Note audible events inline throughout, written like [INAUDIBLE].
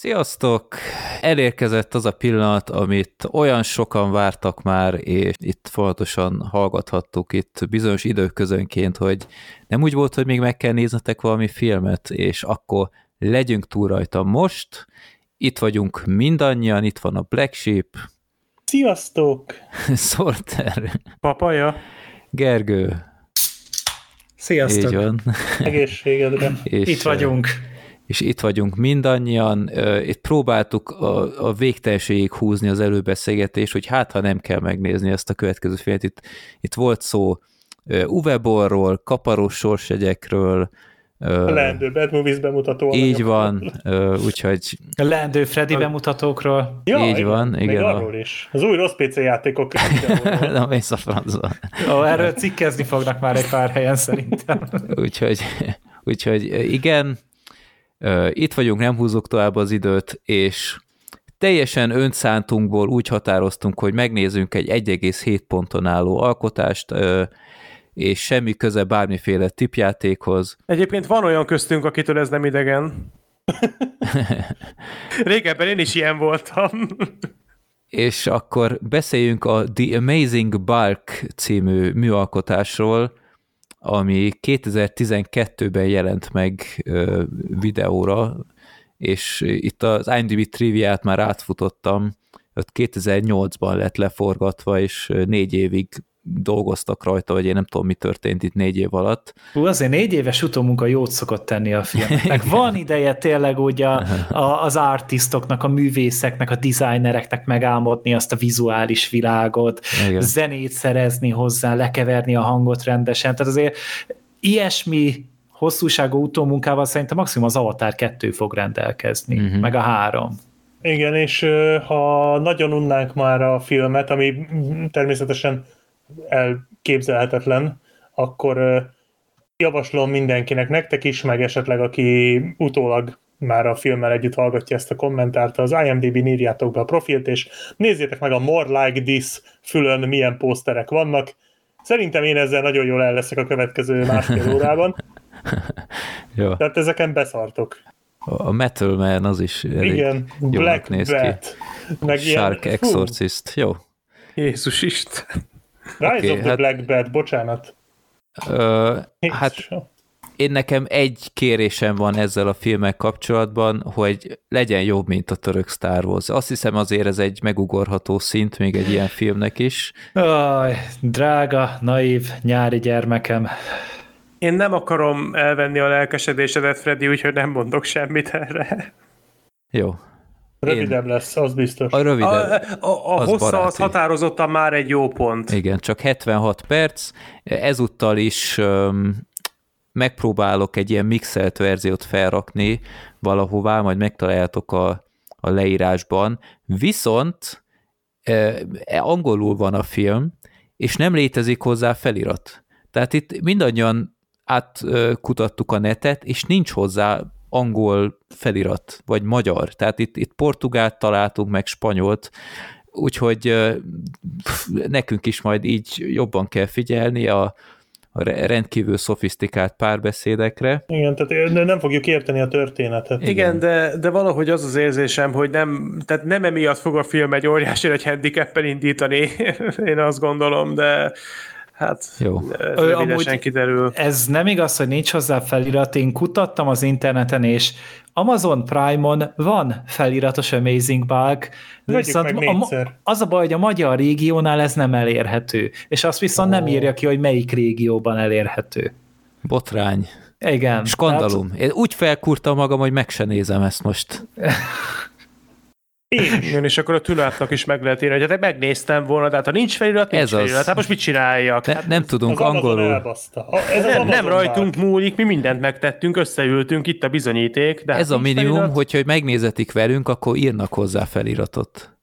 Sziasztok! Elérkezett az a pillanat, amit olyan sokan vártak már, és itt folyamatosan hallgathattuk itt bizonyos időközönként, hogy nem úgy volt, hogy még meg kell néznetek valami filmet, és akkor legyünk túl rajta most. Itt vagyunk mindannyian, itt van a Black Sheep. Sziasztok! [LAUGHS] Sorter. Papaja. Gergő. Sziasztok! Így van. Egészségedre. És, Itt vagyunk. És itt vagyunk mindannyian. Itt próbáltuk a, a végtelenségig húzni az előbeszélgetést, hogy hát, ha nem kell megnézni ezt a következő filmet. Itt, itt volt szó Bollról, kaparós sorsjegyekről, ö, A leendő Bad Movies bemutató. így van, úgyhogy A leendő Freddy bemutatókról. Ja, így van, még igen, a- arról is. Az új rossz PC játékok [LAUGHS] na mész a francba. Ó, erről cikkezni fognak már egy pár helyen szerintem. Úgyhogy, úgyhogy igen, itt vagyunk, nem húzzuk tovább az időt, és teljesen önszántunkból úgy határoztunk, hogy megnézzünk egy 1,7 ponton álló alkotást, és semmi köze bármiféle tipjátékhoz. Egyébként van olyan köztünk, akitől ez nem idegen. [LAUGHS] Régebben én is ilyen voltam. És akkor beszéljünk a The Amazing Bulk című műalkotásról, ami 2012-ben jelent meg videóra, és itt az IMDb triviát már átfutottam, ott 2008-ban lett leforgatva, és négy évig dolgoztak rajta, vagy én nem tudom, mi történt itt négy év alatt. Hú, azért négy éves utómunka jót szokott tenni a filmnek. [LAUGHS] Van ideje tényleg úgy a, a, az artistoknak, a művészeknek, a designereknek megálmodni azt a vizuális világot, Igen. zenét szerezni hozzá, lekeverni a hangot rendesen. Tehát azért ilyesmi hosszúságú utómunkával szerintem maximum az Avatar 2 fog rendelkezni, uh-huh. meg a három. Igen, és ha nagyon unnánk már a filmet, ami természetesen elképzelhetetlen, akkor javaslom mindenkinek, nektek is, meg esetleg aki utólag már a filmmel együtt hallgatja ezt a kommentárt, az IMDb-n írjátok be a profilt, és nézzétek meg a More Like This fülön milyen pószterek vannak. Szerintem én ezzel nagyon jól el leszek a következő másfél [LAUGHS] órában, Jó. tehát ezeken beszartok. A Metal Man az is elég Igen, Black néz ki. Bat. Meg Shark ilyen, Exorcist. Jó. Jézus Isten. Rise Oké, of the hát- Black Bat, bocsánat. Ö, hát én nekem egy kérésem van ezzel a filmek kapcsolatban, hogy legyen jobb, mint a török Star Wars. Azt hiszem azért ez egy megugorható szint még egy ilyen filmnek is. Aj, drága, naív, nyári gyermekem. Én nem akarom elvenni a lelkesedésedet, Freddy, úgyhogy nem mondok semmit erre. Jó. Rövidebb lesz, az biztos. A rövidebb. A, a, a Az hossza az baráti. határozottan már egy jó pont. Igen, csak 76 perc. Ezúttal is öm, megpróbálok egy ilyen mixelt verziót felrakni valahová, majd megtaláljátok a, a leírásban. Viszont e, angolul van a film, és nem létezik hozzá felirat. Tehát itt mindannyian átkutattuk a netet, és nincs hozzá angol felirat, vagy magyar. Tehát itt, itt portugált találtunk, meg spanyolt, úgyhogy nekünk is majd így jobban kell figyelni a, a re- rendkívül szofisztikált párbeszédekre. Igen, tehát nem fogjuk érteni a történetet. Igen, de, de valahogy az az érzésem, hogy nem, tehát nem emiatt fog a film egy óriási nagy handicappen indítani, [LAUGHS] én azt gondolom, de hát Jó. ez amúgy- kiderül. Ez nem igaz, hogy nincs hozzá felirat. Én kutattam az interneten, és Amazon Prime-on van feliratos Amazing Bulk, Vegyük viszont meg a, az a baj, hogy a magyar régiónál ez nem elérhető, és azt viszont nem Ó. írja ki, hogy melyik régióban elérhető. Botrány. Igen. Skandalum. Én úgy felkurtam magam, hogy meg se nézem ezt most. [LAUGHS] Én is. Igen, és akkor a tülátnak is meg lehet írni, hogy hát megnéztem volna, de hát ha nincs felirat, nincs Ez az. felirat. Hát most mit csináljak? Ne, nem tudunk Az angolul. elbaszta. A- Ez az nem, nem rajtunk múlik, mi mindent megtettünk, összeültünk, itt a bizonyíték. De hát Ez a nincs minimum, felirat. hogyha hogy megnézetik velünk, akkor írnak hozzá feliratot.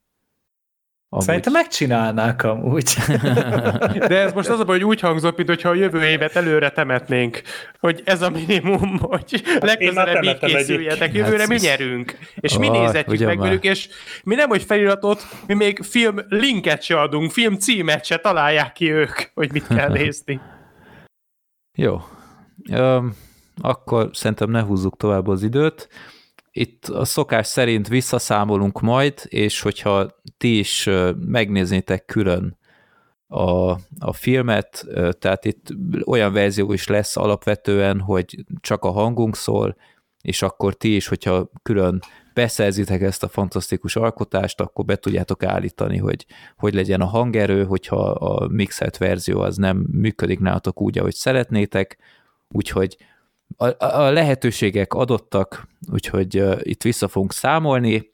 Amúgy. Szerintem megcsinálnák amúgy. [LAUGHS] De ez most az a baj, hogy úgy hangzott, mintha a jövő évet előre temetnénk, hogy ez a minimum, hogy legközelebb így készüljetek, egyébként. jövőre mi Hát, nyerünk. És mi Ah, nézetjük meg velük, és mi nem, hogy feliratot, mi még film linket se adunk, film címet se találják ki ők, hogy mit kell [LAUGHS] nézni. Jó. Öm, akkor szerintem ne húzzuk tovább az időt. itt a szokás szerint visszaszámolunk majd, és hogyha ti is megnéznétek külön a, a filmet, tehát itt olyan verzió is lesz alapvetően, hogy csak a hangunk szól, és akkor ti is, hogyha külön beszerzitek ezt a fantasztikus alkotást, akkor be tudjátok állítani, hogy hogy legyen a hangerő, hogyha a mixelt verzió az nem működik nálatok úgy, ahogy szeretnétek, úgyhogy a, a lehetőségek adottak, úgyhogy itt vissza fogunk számolni.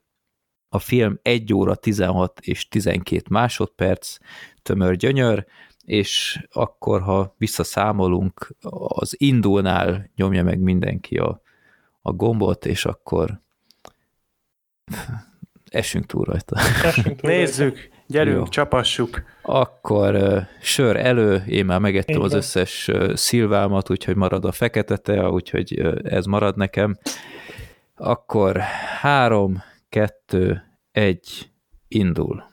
A film 1 óra 16 és 12 másodperc, tömör gyönyör, és akkor, ha visszaszámolunk, az indulnál nyomja meg mindenki a, a gombot, és akkor esünk túl rajta. Tessünk túl Nézzük, gyerünk, Jó. csapassuk. Akkor uh, sör elő, én már megettem Így az összes uh, szilvámat, úgyhogy marad a fekete tea, úgyhogy uh, ez marad nekem. Akkor három, kettő, egy, indul.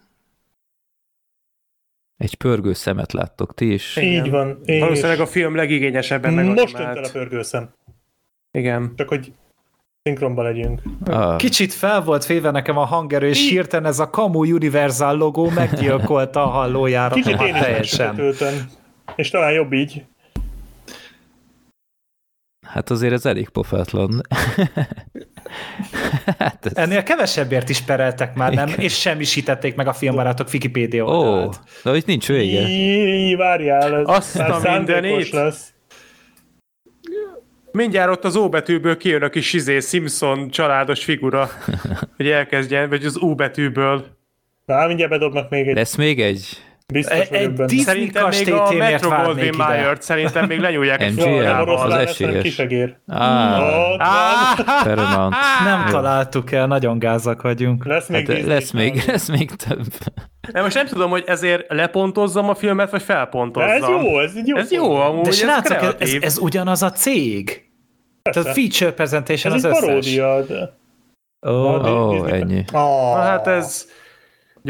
Egy pörgő szemet láttok ti is. Így van. És Valószínűleg a film legigényesebben most tűnt el a meganimált. pörgőszem. Igen. Csak hogy szinkronban legyünk. Ah, Kicsit fel volt véve nekem a hangerő, és hirtelen ez a Camu Universal logó meggyilkolta a hallójáratot Kicsit én is teljesen. És talán jobb így. Hát azért ez elég pofátlan. [LAUGHS] hát ez... Ennél kevesebbért is pereltek már, nem? Igen. És semmisítették meg a filmbarátok Wikipedia Ó, oldalát. de itt nincs vége. Így, várjál, ez Azt már a mindenit. lesz. Mindjárt ott az O betűből kijön a kis izé, Simpson családos figura, [LAUGHS] hogy elkezdjen, vagy az U betűből. Na, mindjárt bedobnak még egy, Lesz még egy biztos Egy- egy benne. Disney Szerintem még a Metro Goldwyn ide. Mayer-t szerintem még lenyúlják egy [LAUGHS] nem filmjával. oroszlán az esélyes. kisegér. Ah. Paramount. Nem találtuk el, nagyon gázak vagyunk. Lesz még Hát Disney lesz még, [LAUGHS] lesz még több. De most nem tudom, hogy ezért lepontozzam a filmet, vagy De felpontozzam. ez jó, ez egy jó. Ez jó amúgy, De ez srácok, ez, ez, ez ugyanaz a cég. Tehát feature presentation Ez az egy összes. paródia. De... Ó, Ó, Disney- ennyi. Ah. Na, hát ez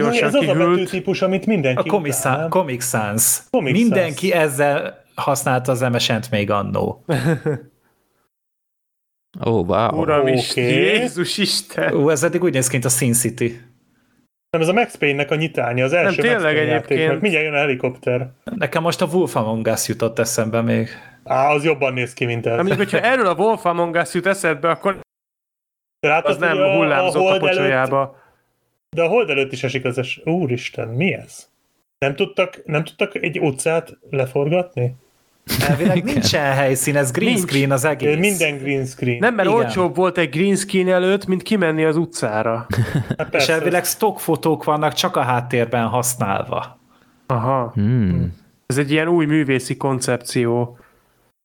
gyorsan ez az a kihűlt. betűtípus, amit mindenki a Comic, Sans, nem? Comic Sans. Comic Mindenki ezzel használta az MSN-t még annó. [LAUGHS] Ó, wow. Uram Oké. is, Jézus Isten. Ú, ez eddig úgy néz ki, mint a Sin City. Nem, ez a Max Payne-nek a nyitánya, az első tényleg Max Payne egyébként. játéknak. Mindjárt jön a helikopter. Nekem most a Wolf Among Us jutott eszembe még. Á, az jobban néz ki, mint ez. Na, mondjuk, hogyha erről a Wolf Among Us jut eszedbe, akkor De hát az nem a- hullámzott a előtt- pocsolyába. De a hold előtt is esik az es... Úristen, mi ez? Nem tudtak, nem tudtak egy utcát leforgatni? Elvileg nincsen helyszín, ez green Nincs. screen az egész. Minden green screen. Nem, mert Igen. olcsóbb volt egy green screen előtt, mint kimenni az utcára. [LAUGHS] hát És elvileg stockfotók vannak csak a háttérben használva. Aha. Hmm. Ez egy ilyen új művészi koncepció.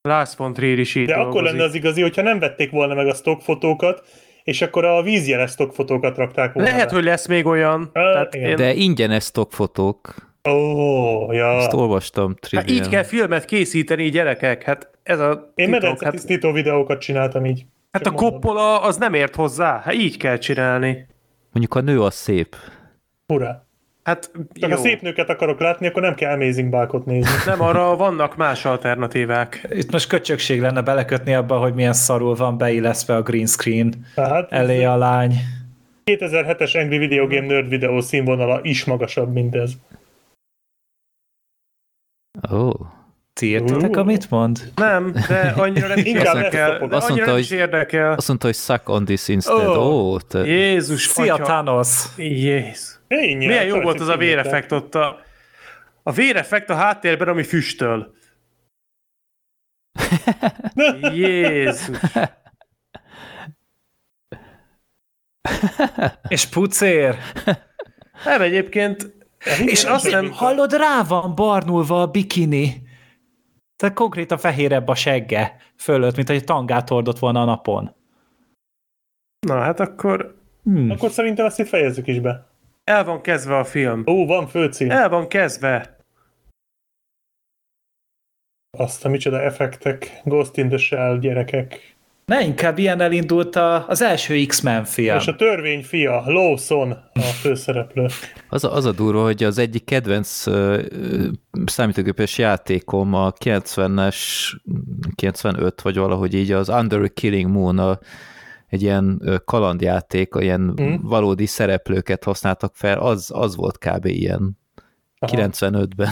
Lars von Trier is így De akkor dolgozik. lenne az igazi, hogyha nem vették volna meg a stockfotókat, és akkor a vízjeles stockfotókat rakták volna. Lehet, hogy lesz még olyan. Tehát igen. én... De ingyenes stockfotók. Ó, ja. Ezt olvastam Hát Trivian. így kell filmet készíteni, gyerekek. Hát ez a Én medence Hát, videókat csináltam így. hát a mondom. Coppola az nem ért hozzá. Hát így kell csinálni. Mondjuk a nő az szép. Ura. Hát Csak jó. ha szép nőket akarok látni, akkor nem kell Amazing Bulkot nézni. Nem, arra vannak más alternatívák. Itt most köcsökség lenne belekötni abba, hogy milyen szarul van beillesztve a green screen Tehát elé a lány. 2007-es Angry Video Game Nerd videó színvonala is magasabb, mint ez. Ó. Ti értitek, Ú. amit mond? Nem, de annyira nem is [LAUGHS] Inkább érdekel. ezt De azt mondta, hogy- érdekel. Azt mondta, hogy suck on this instead. Ó. Ó, te... Jézus, Szia, atya. Thanos! Jézus. Ennyi, Milyen jó volt az a véreffekt ott a... A véreffekt a háttérben, ami füstöl. Jézus. És pucér! Nem egyébként... És azt nem hallod, rá van barnulva a bikini. Tehát konkrétan fehérebb a segge fölött, mint hogy tangát hordott volna a napon. Na hát akkor Hmm. Akkor szerintem ezt itt fejezzük is be. El van kezdve a film. Ó, van főcím. El van kezdve. Azt a micsoda effektek. Ghost in the Shell, gyerekek. Ne, inkább ilyen elindult a, az első X-Men film. És a törvény fia, Lawson a főszereplő. Az a, az a durva, hogy az egyik kedvenc ö, ö, számítógépes játékom a 90-es, 95 vagy valahogy így az Under a Killing Moon a, egy ilyen kalandjáték, ilyen Mhm. valódi szereplőket használtak fel, az, az volt kb. ilyen Aha. 95-ben.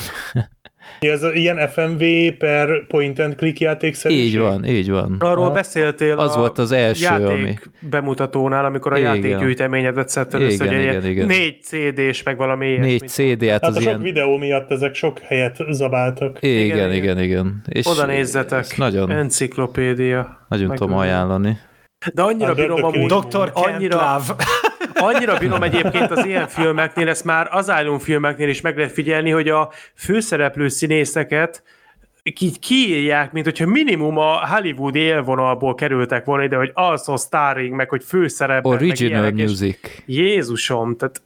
Ja, ez ilyen FMV per point and click játékszerűség? Így van, így van. Arról Aha. beszéltél Az a volt az első, játék ami- bemutatónál, amikor a Igen. játékgyűjteményedet szedted össze, Igen, hogy igen, igen. négy CD-s, meg valami ilyesmi. Négy CD, hát Hát az a sok ilyen... videó miatt ezek sok helyet zabáltak. Igen, Igen, igen, igen. igen. És Oda nézzetek, Nagyon, enciklopédia. nagyon tudom ajánlani. De annyira A bírom amúgy, Dr. Annyira, [LAUGHS] annyira bírom egyébként az ilyen filmeknél, ezt már Asylum filmeknél is meg lehet figyelni, hogy a főszereplő színészeket így kiírják, mint hogyha minimum a Hollywood élvonalból kerültek volna ide, hogy also starring, meg hogy főszerepek, meg Original és music. Jézusom, tehát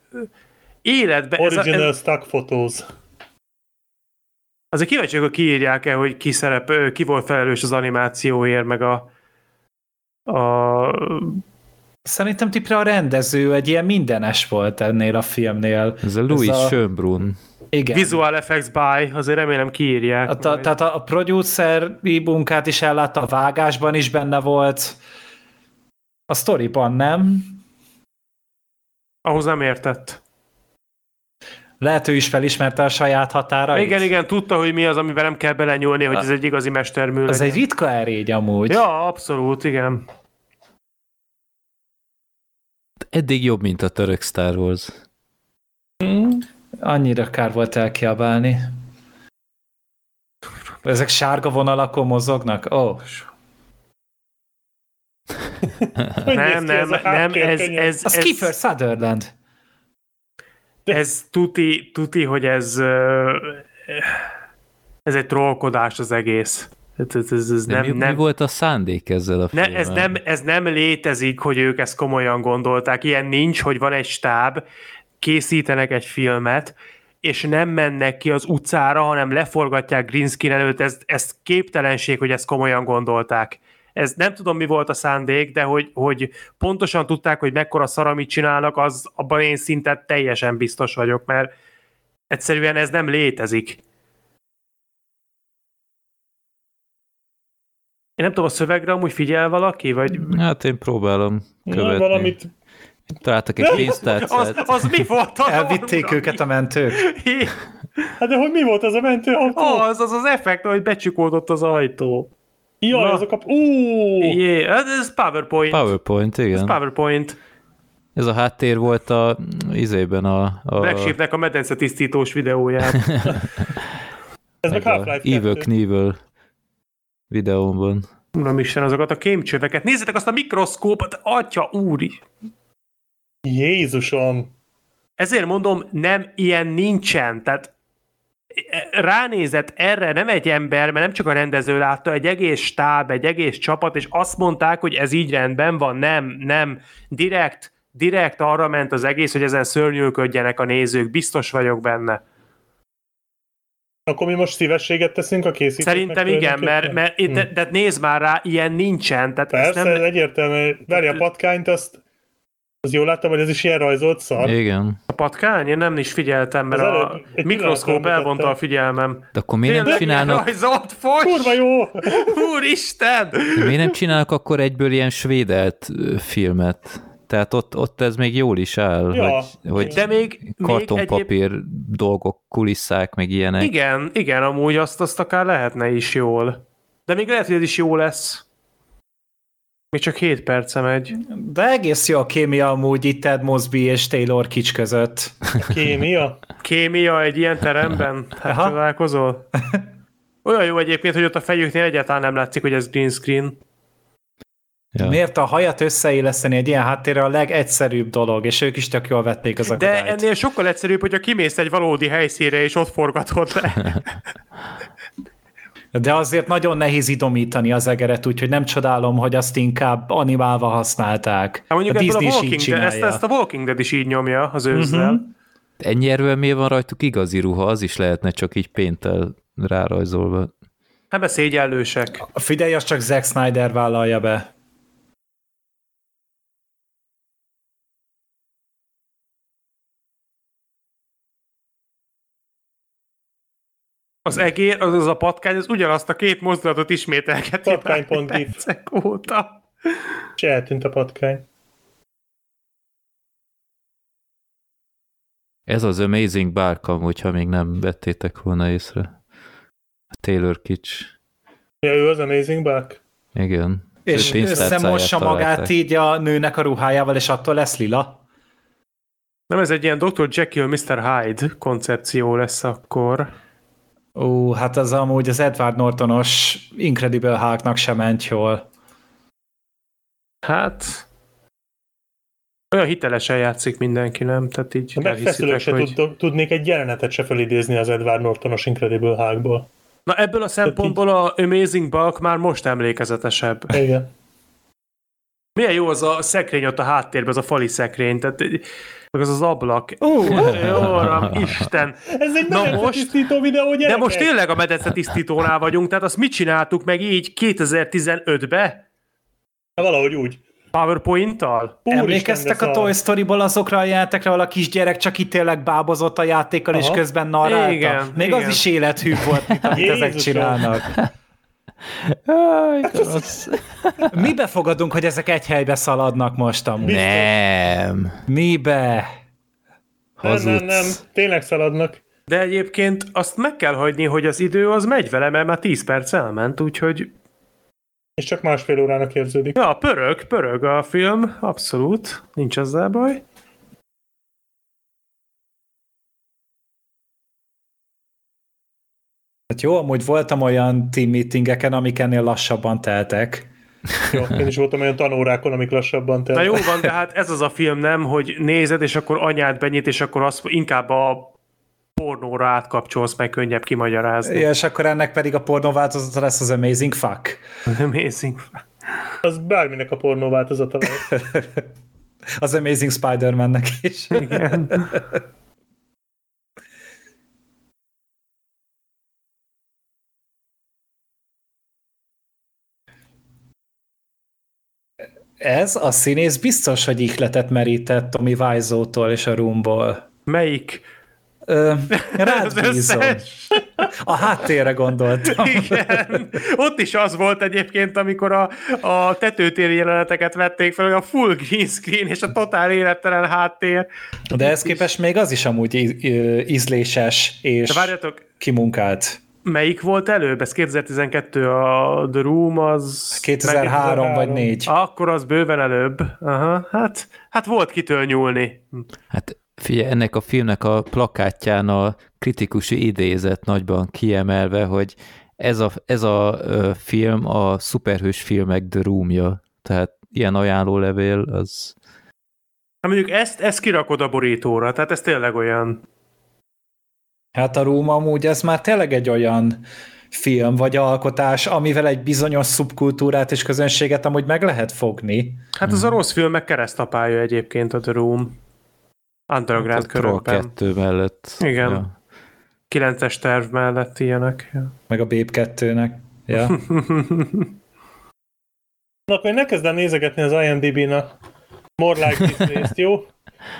életben... Ez a, Original ez, stock photos. azért kíváncsi, hogy kiírják-e, hogy ki, szerep, ki volt felelős az animációért, meg a, a Szerintem tipre a rendező egy ilyen mindenes volt ennél a filmnél. Ez a Louis a- Schönbrunn. Igen. Visual Effects by, azért remélem kiírják. A, ta, majd. tehát a, a produceri munkát is ellátta, a vágásban is benne volt. A sztoriban nem. Ahhoz nem értett. Lehet ő is felismerte a saját határait. Igen, igen, tudta, hogy mi az, amiben nem kell belenyúlni, hogy ez egy igazi mestermű Az legyen. egy ritka erény amúgy. Ja, abszolút, igen. Eddig jobb, mint a török Star Wars. Annyira kár volt elkiabálni. Ezek sárga vonalakon mozognak? Ó, oh. Hogy Nem, nem, a nem, ez, háttérkönyv? ez, a Skipper ez, Sutherland. [LAUGHS] ez tuti, tuti, hogy ez ez egy trollkodás az egész. Ez, ez, ez, nem, mi, mi nem, volt a szándék ezzel a ne, filmmel? ez, nem, ez nem létezik, hogy ők ezt komolyan gondolták. Ilyen nincs, hogy van egy stáb, készítenek egy filmet, és nem mennek ki az utcára, hanem leforgatják green screen előtt. Ez, ez képtelenség, hogy ezt komolyan gondolták. Ez nem tudom, mi volt a szándék, de hogy, hogy pontosan tudták, hogy mekkora szar, amit csinálnak, az abban én szinte teljesen biztos vagyok, mert egyszerűen ez nem létezik. Én nem tudom, a szövegre amúgy figyel valaki, vagy Hát én próbálom Na, követni. valamit Találtak egy pénztárcát. [LAUGHS] az, az mi volt? Az, Elvitték őket a mentők. [LAUGHS] Hát de hogy mi volt az a mentőautó? Az, az az effekt, hogy becsikódott az ajtó. Jaj, na. azok a... Ú! Jé, hát ez PowerPoint. PowerPoint, Ez igen. PowerPoint. Ez a háttér volt a izében a, a, Black Sheepnek a medence tisztítós videóját. [LAUGHS] Ez meg meg a Half-Life Evil 2. Knievel videómban. Uram Isten, azokat a kémcsöveket. Nézzétek azt a mikroszkópot, atya úri. Jézusom! Ezért mondom, nem, ilyen nincsen. Tehát ránézett erre nem egy ember, mert nem csak a rendező látta, egy egész stáb, egy egész csapat, és azt mondták, hogy ez így rendben van. Nem, nem. Direkt, direkt arra ment az egész, hogy ezen szörnyűködjenek a nézők. Biztos vagyok benne. Akkor mi most szívességet teszünk a készítőknek? Szerintem igen, mert, mert Hm. de, de nézd már rá, ilyen nincsen. Tehát Persze, nem, egyértelmű. Várj, a patkányt, azt az jól láttam, hogy ez is ilyen rajzolt szar. Igen. A patkány? Én nem is figyeltem, mert a mikroszkóp elvonta a figyelmem. De akkor miért nem Tényleg csinálnak, rajzolt fos? Kurva jó! [LAUGHS] Úristen! de miért nem csinálnak akkor egyből ilyen svédelt filmet? Tehát ott, ott ez még jól is áll, Ja. hogy, hogy De még, még egyéb... kartonpapír dolgok, kulisszák, meg ilyenek. Igen, igen, amúgy azt, azt akár lehetne is jól. De még lehet, hogy ez is jó lesz. Még csak 7 perce megy. De egész jó a kémia amúgy itt Ted Mosby és Taylor Kitsch között. Kémia. Kémia egy ilyen teremben? Hát Aha. csodálkozol? Olyan jó egyébként, hogy ott a fejüknél egyáltalán nem látszik, hogy ez green screen. Ja. Miért a hajat összeilleszteni egy ilyen háttérre a legegyszerűbb dolog, és ők is tök jól vették az De akadályt. ennél sokkal egyszerűbb, hogyha kimész egy valódi helyszínre, és ott forgatod le. [LAUGHS] De azért nagyon nehéz idomítani az egeret, úgyhogy nem csodálom, hogy azt inkább animálva használták. Hát mondjuk a ebből a Disney is így Walking Dead, ezt, ezt a Walking Dead is így nyomja az őzzel. Mhm. Ennyi erővel miért van rajtuk igazi ruha? Az is lehetne csak így péntel rárajzolva. Hát szégyellősek. A figyelj, az csak Zack Snyder vállalja be. Az egér, az, az a patkány, az ugyanazt a két mozdulatot ismételgeti Patkány.gif. óta. És eltűnt a patkány. Ez az Amazing Barkam, hogyha még nem vettétek volna észre. A Taylor Kitsch. Ja, ő az Amazing Buck? Igen. És összemossa magát találták. így a nőnek a ruhájával, és attól lesz lila. Nem, ez egy ilyen Dr. Jekyll, Mr. Hyde koncepció lesz akkor. Ó, hát az amúgy az Edward Nortonos Incredible Hulknak sem ment jól. Hát... Olyan hitelesen játszik mindenki, nem? Tehát így A megfeszülők elhiszitek, se hogy... tud, tudnék egy jelenetet se felidézni az Edward Nortonos Incredible Hulkból. Na ebből a szempontból a Amazing Bulk már most emlékezetesebb. Igen. Milyen jó az a szekrény ott a háttérben, az a fali szekrény, tehát meg az az ablak. Ó, uram, Isten! Ez egy Na most- tisztító videó, gyerekek! De most tényleg a medence tisztítónál vagyunk, tehát azt mit csináltuk meg így 2015-be? Valahogy úgy. PowerPoint-tal? Emlékeztek a. Toy Story-ból azokra a játékra, ahol a kisgyerek csak itt tényleg bábozott a játékkal, és Aha. közben narrálta? Igen, Még igen. az is élethű volt, amit ezek Jézusom. csinálnak. Áj, az... [LAUGHS] Mibe fogadunk, hogy ezek egy helybe szaladnak most amúgy? Nem. Mibe? Nem, Hazudsz. nem, nem. Tényleg szaladnak. De egyébként azt meg kell hagyni, hogy az idő az megy vele, mert már 10 perc elment, úgyhogy És csak másfél órának érződik. ja, pörög, pörög a film, abszolút, nincs ezzel baj. Hát jó, amúgy voltam olyan team meetingeken, amik ennél lassabban teltek. Jó, én is voltam olyan tanórákon, amik lassabban Na teltek. jó van, de hát ez az a film nem, hogy nézed, és akkor anyád benyit, és akkor azt inkább a pornóra átkapcsolsz, meg könnyebb kimagyarázni. Ja, és akkor ennek pedig a pornó változata lesz az Amazing Fuck. Amazing. Az bárminek a pornó változata lehet. [LAUGHS] Az Amazing Spider-Man-nek is. Igen. [LAUGHS] Ez a színész biztos, hogy ihletet merített Tommy Wiseau-tól és a Roomból. Melyik? Ö, [LAUGHS] rád bízom. A háttérre gondoltam. Igen. Ott is az volt egyébként, amikor a, a tetőtéri jeleneteket vették fel, hogy a full green screen és a totál élettelen háttér. De ez képest még az is amúgy ízléses és De várjatok, kimunkált. Melyik volt előbb? Ez 2012 a The Room, az... 2003 vagy 2003. 4. Akkor az bőven előbb. Aha, hát, hát volt kitől nyúlni. Hát figyelj, ennek a filmnek a plakátján a kritikusi idézet nagyban kiemelve, hogy ez a, ez a film a szuperhős filmek The Roomja. Tehát ilyen ajánlólevél, az Hát mondjuk ezt, ezt kirakod a borítóra, tehát ez tényleg olyan. Hát a Room amúgy ez már tényleg egy olyan film vagy alkotás, amivel egy bizonyos szubkultúrát és közönséget amúgy meg lehet fogni. Hát az a rossz filmek keresztapája egyébként a The Room. Underground Hát a Troll körökben. 2 mellett. Igen. Ja. 9-es terv mellett ilyenek. Ja. Meg a Babe 2-nek. Ja. [LAUGHS] Na, akkor én ne kezdem nézegetni az IMDb-n a More Like This részt, jó?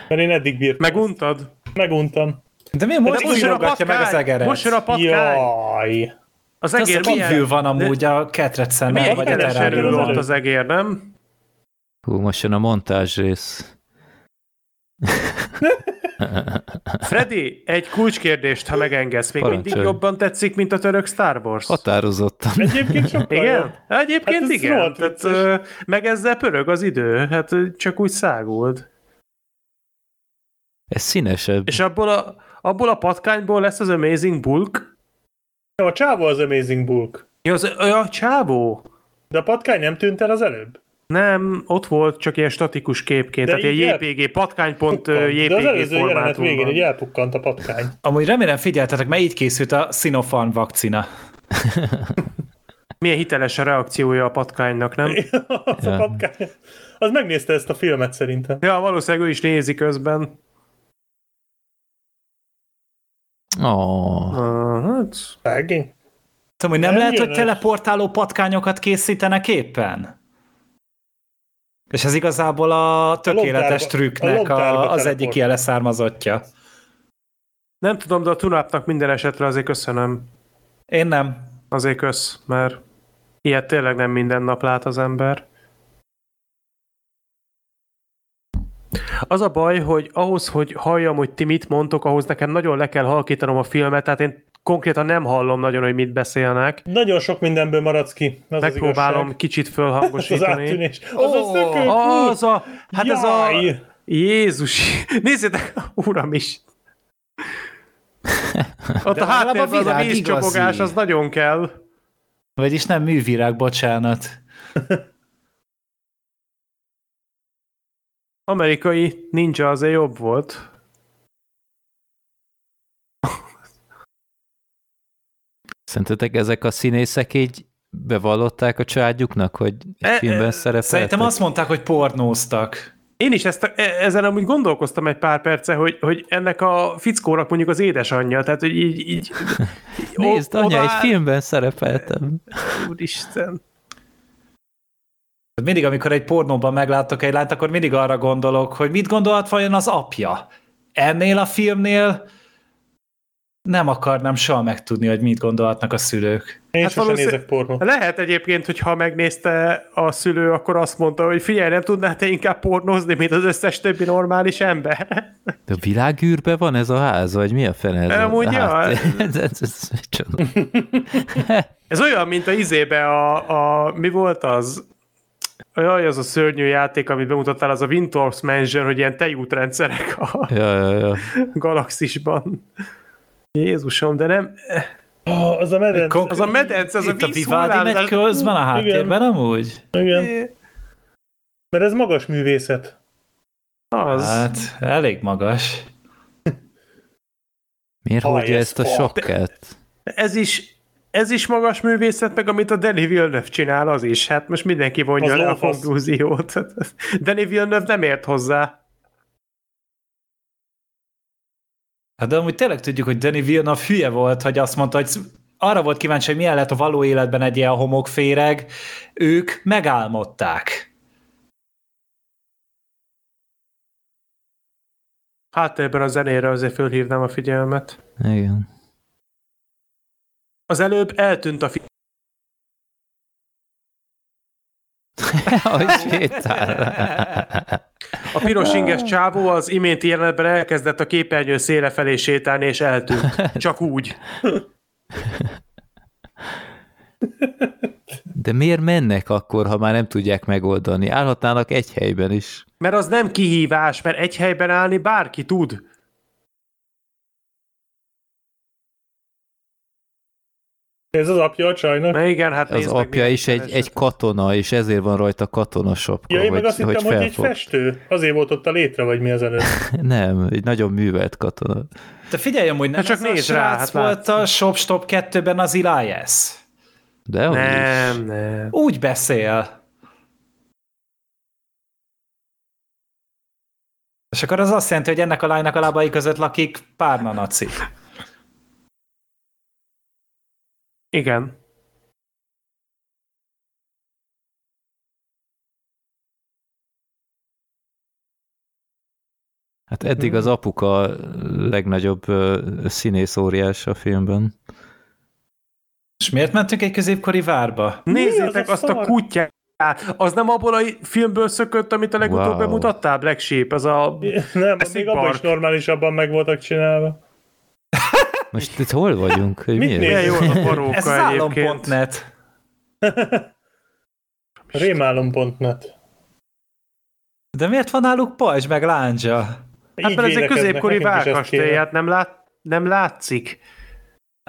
Mert én eddig bírtam. Meguntad? Meguntam. De mi De most most jön a írogatja meg az patkány! egeret? Most jön a patkány! Jaj! Az Az egér kívül milyen? van amúgy a Ketrecennel, vagy a terráriumban. ott az egér, nem? Hú, most jön a montázs rész. [LAUGHS] Freddy, egy kulcskérdést, ha megengedsz. Még Parancsolj. mindig jobban tetszik, mint a török Star Wars? Határozottan. Egyébként sokkal Igen? jobb. Egyébként Hát ez igen. Tehát, vicces. ö, meg ezzel pörög az idő. Hát csak úgy száguld. Ez színesebb. És abból a, abból a patkányból lesz az Amazing Bulk? Jó, a csávó az Amazing Bulk. Ja, az, a csávó? De a patkány nem tűnt el az előbb? Nem, ott volt csak ilyen statikus képként, De tehát így ilyen el- JPG, patkány.jpg De az előző jelenet végén így elpukkant a patkány. Amúgy remélem figyeltetek, mert így készült a Sinopharm vakcina. [LAUGHS] Milyen hiteles a reakciója a patkánynak, nem? [LAUGHS] az a Ja. patkány. Az megnézte ezt a filmet szerintem. Ja, valószínűleg ő is nézi közben. Oh. Hát, Szegény. Tudom, hogy nem, Nem lehet, hogy teleportáló patkányokat készítenek éppen? És ez igazából a tökéletes lomtárba- trükknek a a, az egyik jele származottja. nem tudom, de a Tunapnak minden esetre azért köszönöm. Én nem. Azért kösz, mert ilyet tényleg nem minden nap lát az ember. Az a baj, hogy ahhoz, hogy halljam, hogy ti mit mondtok, ahhoz nekem nagyon le kell halkítanom a filmet, tehát én konkrétan nem hallom nagyon, hogy mit beszélnek. Nagyon sok mindenből maradsz ki. Az Megpróbálom [LAUGHS] az kicsit az fölhangosítani. áttűnés. Az a szökő. Ó, az a, hát ez a... Jaj! Jézus! Nézzétek, uram is! [LAUGHS] Ott De a háttérben az a vízcsapogás, az nagyon kell. Vagyis nem művirág, bocsánat. [LAUGHS] Amerikai ninja azért jobb volt. Szerintetek ezek a színészek így bevallották a családjuknak, hogy egy E- filmben e- szerepeltek? Szerintem azt mondták, hogy pornóztak. Én is ezt, e- ezen amúgy gondolkoztam egy pár perce, hogy, hogy ennek a fickónak mondjuk az édesanyja, tehát hogy így... így [LAUGHS] Nézd, o- anya, egy odaáll- filmben szerepeltem. Úristen. Mindig, amikor egy pornóban meglátok egy lányt, akkor mindig arra gondolok, hogy mit gondolhat vajon az apja. Ennél a filmnél nem akarnám soha megtudni, hogy mit gondolhatnak a szülők. Én Hát sosem nézek pornót. Lehet egyébként, hogy ha megnézte a szülő, akkor azt mondta, hogy figyelj, nem tudnál te inkább pornózni, mint az összes többi normális ember. De a világűrben van ez a ház, vagy mi a fene ez? a Amúgy, ja. háttér? [LAUGHS] ez, ez, ez, micsoda? Ez olyan, mint a izébe a, a mi volt az? Jaj, az a szörnyű játék, amit bemutattál, az a Windhorse Mansion, hogy ilyen tejútrendszerek a ja, ja, ja. galaxisban. Jézusom, de nem... Oh, az a medence. Konk- Az a medence, az a Itt a Vivaldi megy vízhullám, közben a háttérben amúgy? Igen. Mert ez magas művészet. Az. Hát, elég magas. [LAUGHS] Miért ez ezt a fart. sokkát? Ez is, ez is magas művészet, meg amit a Danny Villeneuve csinál, az is. Hát most mindenki vonja Az le a konklúziót. [LAUGHS] Danny Villeneuve nem ért hozzá. Hát de amúgy tényleg tudjuk, hogy Danny Villeneuve hülye volt, hogy azt mondta, hogy arra volt kíváncsi, hogy milyen lett a való életben egy ilyen homokféreg. Ők megálmodták. Háttérben a zenére azért fölhívnám a figyelmet. Igen. Az előbb eltűnt a fi- Ahogy sétál. A piros inges csávó az iménti jelenetben elkezdett a képernyő széle felé sétálni, és eltűnt. Csak úgy. De miért mennek akkor, ha már nem tudják megoldani? Állhatnának egy helyben is. Mert az nem kihívás, mert egy helyben állni bárki tud. Ez az apja a csajnak. Na igen, hát Az meg, apja milyen is egy, keresett. egy katona, és ezért van rajta katonasapka. Ja, én meg hogy, azt hittem, hogy, egy felfog. festő. Azért volt ott a létre, vagy mi az előtt. [LAUGHS] Nem, egy nagyon művelt katona. De figyelj, hogy nem Hát csak nézd rá, hát volt a Shop Stop 2-ben az Elias. De hogy is. Nem, nem. Úgy beszél. És akkor az azt jelenti, hogy ennek a lánynak a lábai között lakik párna naci. Igen. Hát eddig az apuka a legnagyobb színész óriás a filmben. És miért mentünk egy középkori várba? Nézzétek az a azt a szar? kutyát. Az nem abból a filmből szökött, amit a legutóbb Wow. bemutattál, Black Sheep? Az a... Nem, Ez még egy abban is normálisabban meg voltak csinálva. [LAUGHS] Most itt hol vagyunk? Hogy Mit mi ez? Milyen jó az a paróka Ez állom.net. Rémálom.net. De miért van náluk pajzs meg lándzsa? Hát Így mert ez egy középkori várkastély, hát nem, lát, nem látszik.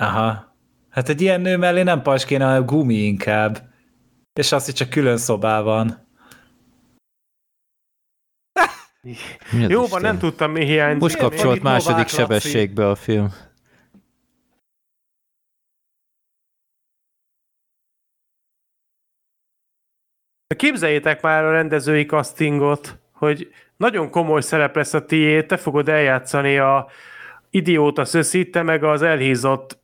Aha. Hát egy ilyen nő mellé nem pajzs kéne, hanem gumi inkább. És azt, hogy csak külön szobában. Jó van, nem tudtam, mi hiányzik. Most kapcsolt második sebességbe a film. Képzeljétek már a rendezői castingot, hogy nagyon komoly szerep lesz a tiéd, te fogod eljátszani a idióta szöszit, te meg az elhízott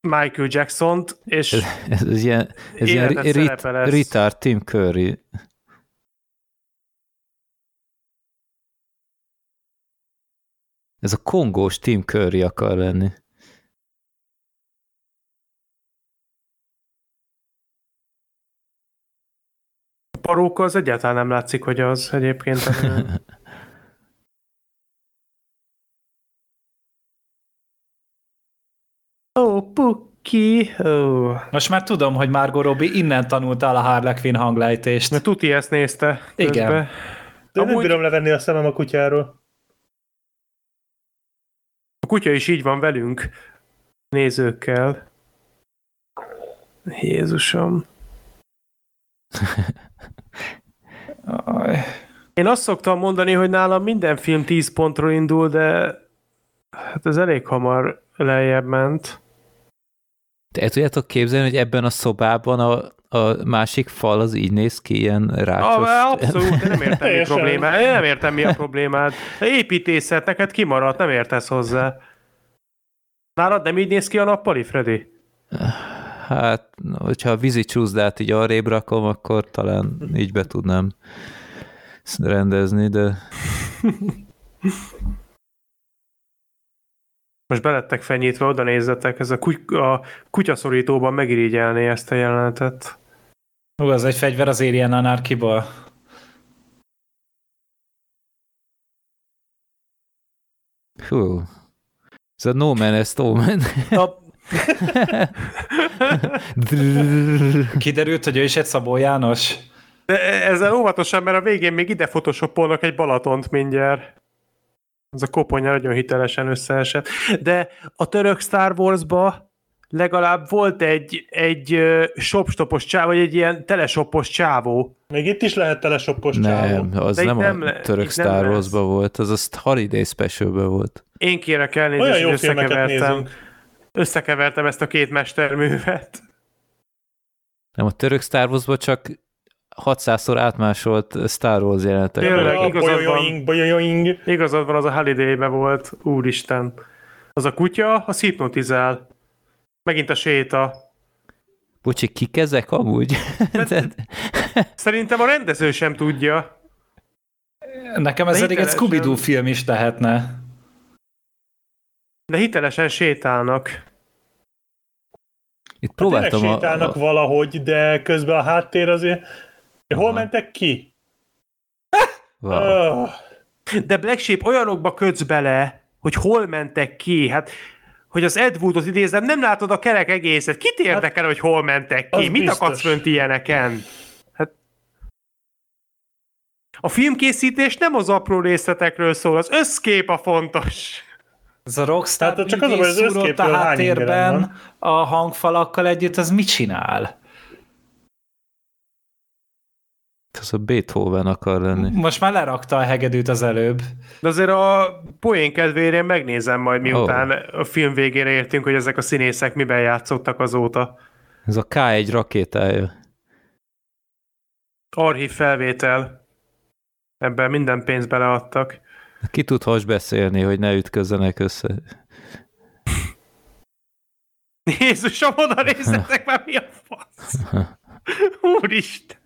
Michael Jackson-t, és Ez, ez, ez ilyen, ez ilyen rit, ritard Tim Curry. Ez a kongós Tim Curry akar lenni. paróka az egyáltalán nem látszik, hogy az egyébként. [LAUGHS] Ó, oh, Pukki! Oh. Most már tudom, hogy Margot Robbie innen tanultál a Harley Quinn hanglejtést. Mert tuti ezt nézte. Közbe. Igen. De Amúgy... nem bírom levenni a szemem a kutyáról. A kutya is így van velünk, nézőkkel. Jézusom. [LAUGHS] Aj. Én azt szoktam mondani, hogy nálam minden film 10 pontról indul, de hát ez elég hamar lejjebb ment. De el tudjátok képzelni, hogy ebben a szobában a, a másik fal az így néz ki, ilyen rácsos. Ah, abszolút, nem értem, mi problémád. Én nem értem, mi a problémád. A építészet neked kimaradt, nem értesz hozzá. Nálad nem így néz ki a nappali, Freddy? Hát, hogyha a vízi csúszdát így arrébb rakom, akkor talán így be tudnám rendezni, de Most belettek fenyítve, oda nézzetek, ez a, kuty- a kutyaszorítóban megirigyelné ezt a jelenetet. Hú, az egy fegyver az Alien Anarchy-ból. hú, ez a No Man is No Man. [LAUGHS] Kiderült, hogy ő is egy Szabó János. de ezzel óvatosan, mert a végén még ide photoshopolnak egy Balatont mindjárt. Az a koponya nagyon hitelesen összeesett. De a török Star Wars-ba legalább volt egy, egy shopstopos csávó, vagy egy ilyen teleshopos csávó. Még itt is lehet telesoppos csávó. Nem, az De nem, nem a török nem Star. Wars-ba volt, az a Holiday special volt. Én kérek elnézést, Olyan jó hogy összekevertem. nézünk. Összekevertem ezt a két mesterművet. Nem, a török Star Wars-ba csak 600-szor átmásolt Star Wars jelenetek. Tényleg. A igazad van. boyoing. Igazad van, az a holiday volt. Úristen. Az a kutya, az hipnotizál. Megint a séta. Bocsi, kik ezek amúgy? [LAUGHS] De, Szerintem a rendező sem tudja. Nekem ez eddig egy. Scooby-Doo film is lehetne. De hitelesen sétálnak. itt próbáltam a, sétálnak a, valahogy, de közben a háttér azért... Hol Aha. mentek ki? wow. Oh, De Black Sheep olyanokba kötsz bele, hogy hol mentek ki. Hát, hogy az Ed Woodot idézem, nem látod a kerek egészet. Kit érdekel, hogy hol mentek ki? Mit biztos. akadsz fönt ilyeneken? Hát... A filmkészítés nem az apró részletekről szól, az összkép a fontos. Ez a Rockstar Tehát csak az az szúrott a háttérben a hangfalakkal együtt, az mit csinál? Ez a Beethoven akar lenni. Most már lerakta a hegedűt az előbb. De azért a poén kedvére én megnézem majd, miután a film végére értünk, hogy ezek a színészek miben játszottak azóta. Ez a K1 rakétája. Archív felvétel. Ebben minden pénzt beleadtak. Ki tud has beszélni, hogy ne ütközzenek össze? Jézusom, oda nézzetek már, mi a fasz? Úristen!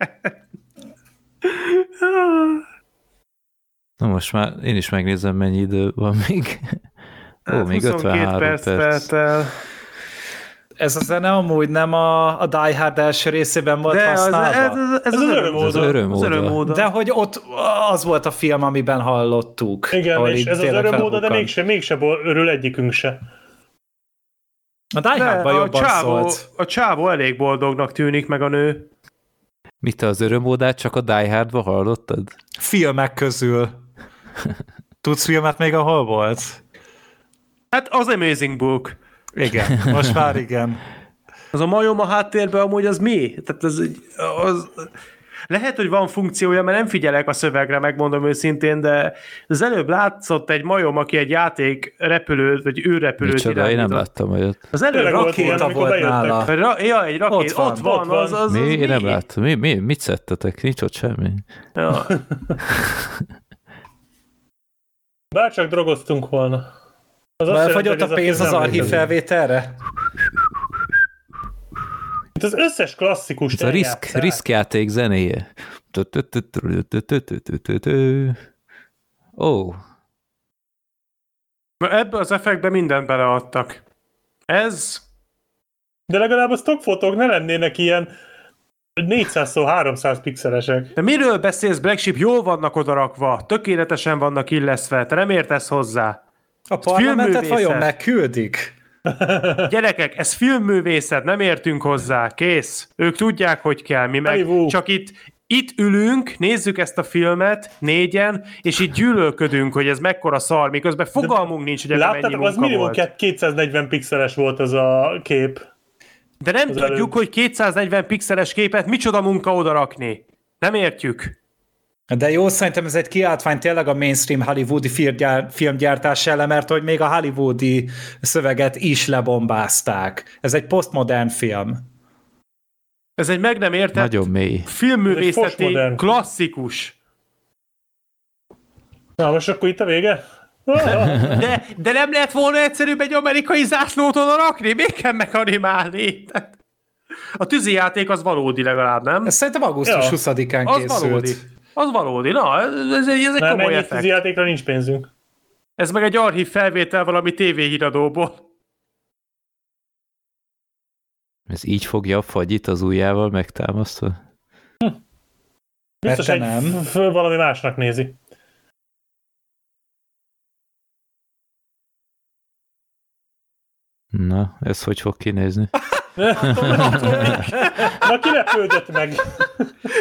Na most már én is megnézem, mennyi idő van még. Ó, még 53 perc. perc. Ez a zene amúgy nem a, a Die Hard első részében volt De az, használva. ez, ez, ez, Ez az az örömóda. örömóda. Az örömóda. Az örömóda. De hogy ott az volt a film, amiben hallottuk. igen, és ez az örömmóda, de felbukkant. mégse, mégse bol- örül egyikünk se. A Die Hardban a, jobban csávó, szólt. a csávó elég boldognak tűnik, meg a nő. Mit te az örömódát csak a Die Hardba hallottad? Filmek közül. [LAUGHS] Tudsz filmet még, ahol volt? Hát az Amazing Book. Igen, most már igen. Az a majom a háttérben amúgy az mi? Tehát az, egy- az, lehet, hogy van funkciója, mert nem figyelek a szövegre, megmondom őszintén, de az előbb látszott egy majom, aki egy játék repülőt, vagy űrrepülőt Micsoda, én nem láttam olyat. Az előbb volt rakéta Rakéta volt bejöttek. nála. Ra- ja, egy rakét, Ott van, ott van, ott van. az, az, Mi? az Én nem láttam. Mi, mi, mit szedtetek? Nincs ott semmi. Ja. [LAUGHS] Bárcsak drogoztunk volna. Az Elfogyott a pénz az archív felvételre? Itt az összes klasszikus Ez a risk, risk játék zenéje. Ó, Ebbe az effektbe mindent beleadtak. Ez De legalább a stockfotók ne lennének ilyen 400-300 pixelesek. De miről beszélsz, Black Sheep? Jól vannak odarakva, tökéletesen vannak illesztve, te nem értesz hozzá. A parlamentet vajon megküldik? [LAUGHS] Gyerekek, ez filmművészet, nem értünk hozzá, kész. Ők tudják, hogy kell, mi meg Hollywood. csak itt, itt ülünk, nézzük ezt a filmet négyen, és itt gyűlölködünk, hogy ez mekkora szar, miközben fogalmunk nincs, hogy ebben mennyi Láttatok, az munka minimum volt. 240 pixeles volt az a kép. De nem az tudjuk, előbb. hogy 240 pixeles képet micsoda munka odarakni. Nem értjük. De jó, szerintem ez egy kiáltvány tényleg a mainstream hollywoodi filmgyár, filmgyártás ellen, mert hogy még a hollywoodi szöveget is lebombázták. Ez egy postmodern film. Ez egy meg nem értett Nagyon mély. Filmművészeti klasszikus. Na, most akkor itt a vége? [LAUGHS] De, de nem lehet volna egyszerűbb egy amerikai zászlót oda rakni? Miért kell meganimálni? Tehát A tűzijáték az valódi legalább, nem? Ez szerintem augusztus Ja. 20-án Az készült. valódi. Az valódi. Na, ez, egy, ez egy Nem, komoly effekt. játékra nincs pénzünk. Ez meg egy archív felvétel valami tévéhíradóból. Ez így fogja a fagyit az ujjával megtámasztva? Biztos te egy nem. f- f- valami másnak nézi. Na, ez hogy fog kinézni? [LAUGHS] Na, ki lepődött meg?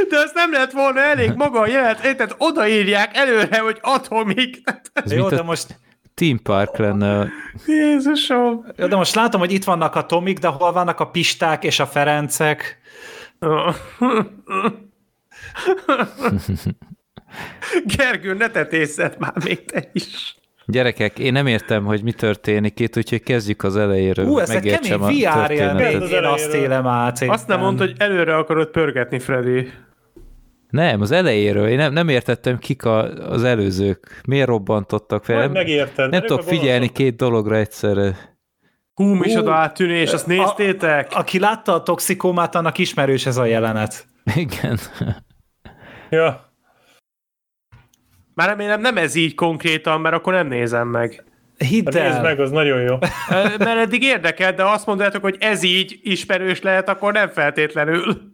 De ez nem lett volna elég maga a jelet, tehát odaírják előre, hogy atomik. Ez Jó, de most, Team Park lenne. Jézusom. jó, de most látom, hogy itt vannak a Tomik, de hol vannak a Pisták és a Ferencek? Gergő, ne tetészed már még te is. Gyerekek, én nem értem, hogy mi történik itt, úgyhogy kezdjük az elejéről. Ú, ez egy kemény a VR élmény, Az én azt élem át. Azt nem éppen. mondta, hogy előre akarod pörgetni, Freddy. Nem, az elejéről. Én nem, nem értettem, kik a, az előzők. Miért robbantottak fel? Majd Nem, megérted. nem tudok a figyelni két dologra egyszerre. Hú, micsoda áttűnés, azt néztétek? Aki látta a toxikomát, annak ismerős ez a jelenet. Igen. Ja. Már remélem nem ez így konkrétan, mert akkor nem nézem meg. Hidd Hát Nézd el, meg, az nagyon jó. Mert eddig érdekel, de azt mondjátok, hogy ez így ismerős lehet, akkor nem feltétlenül.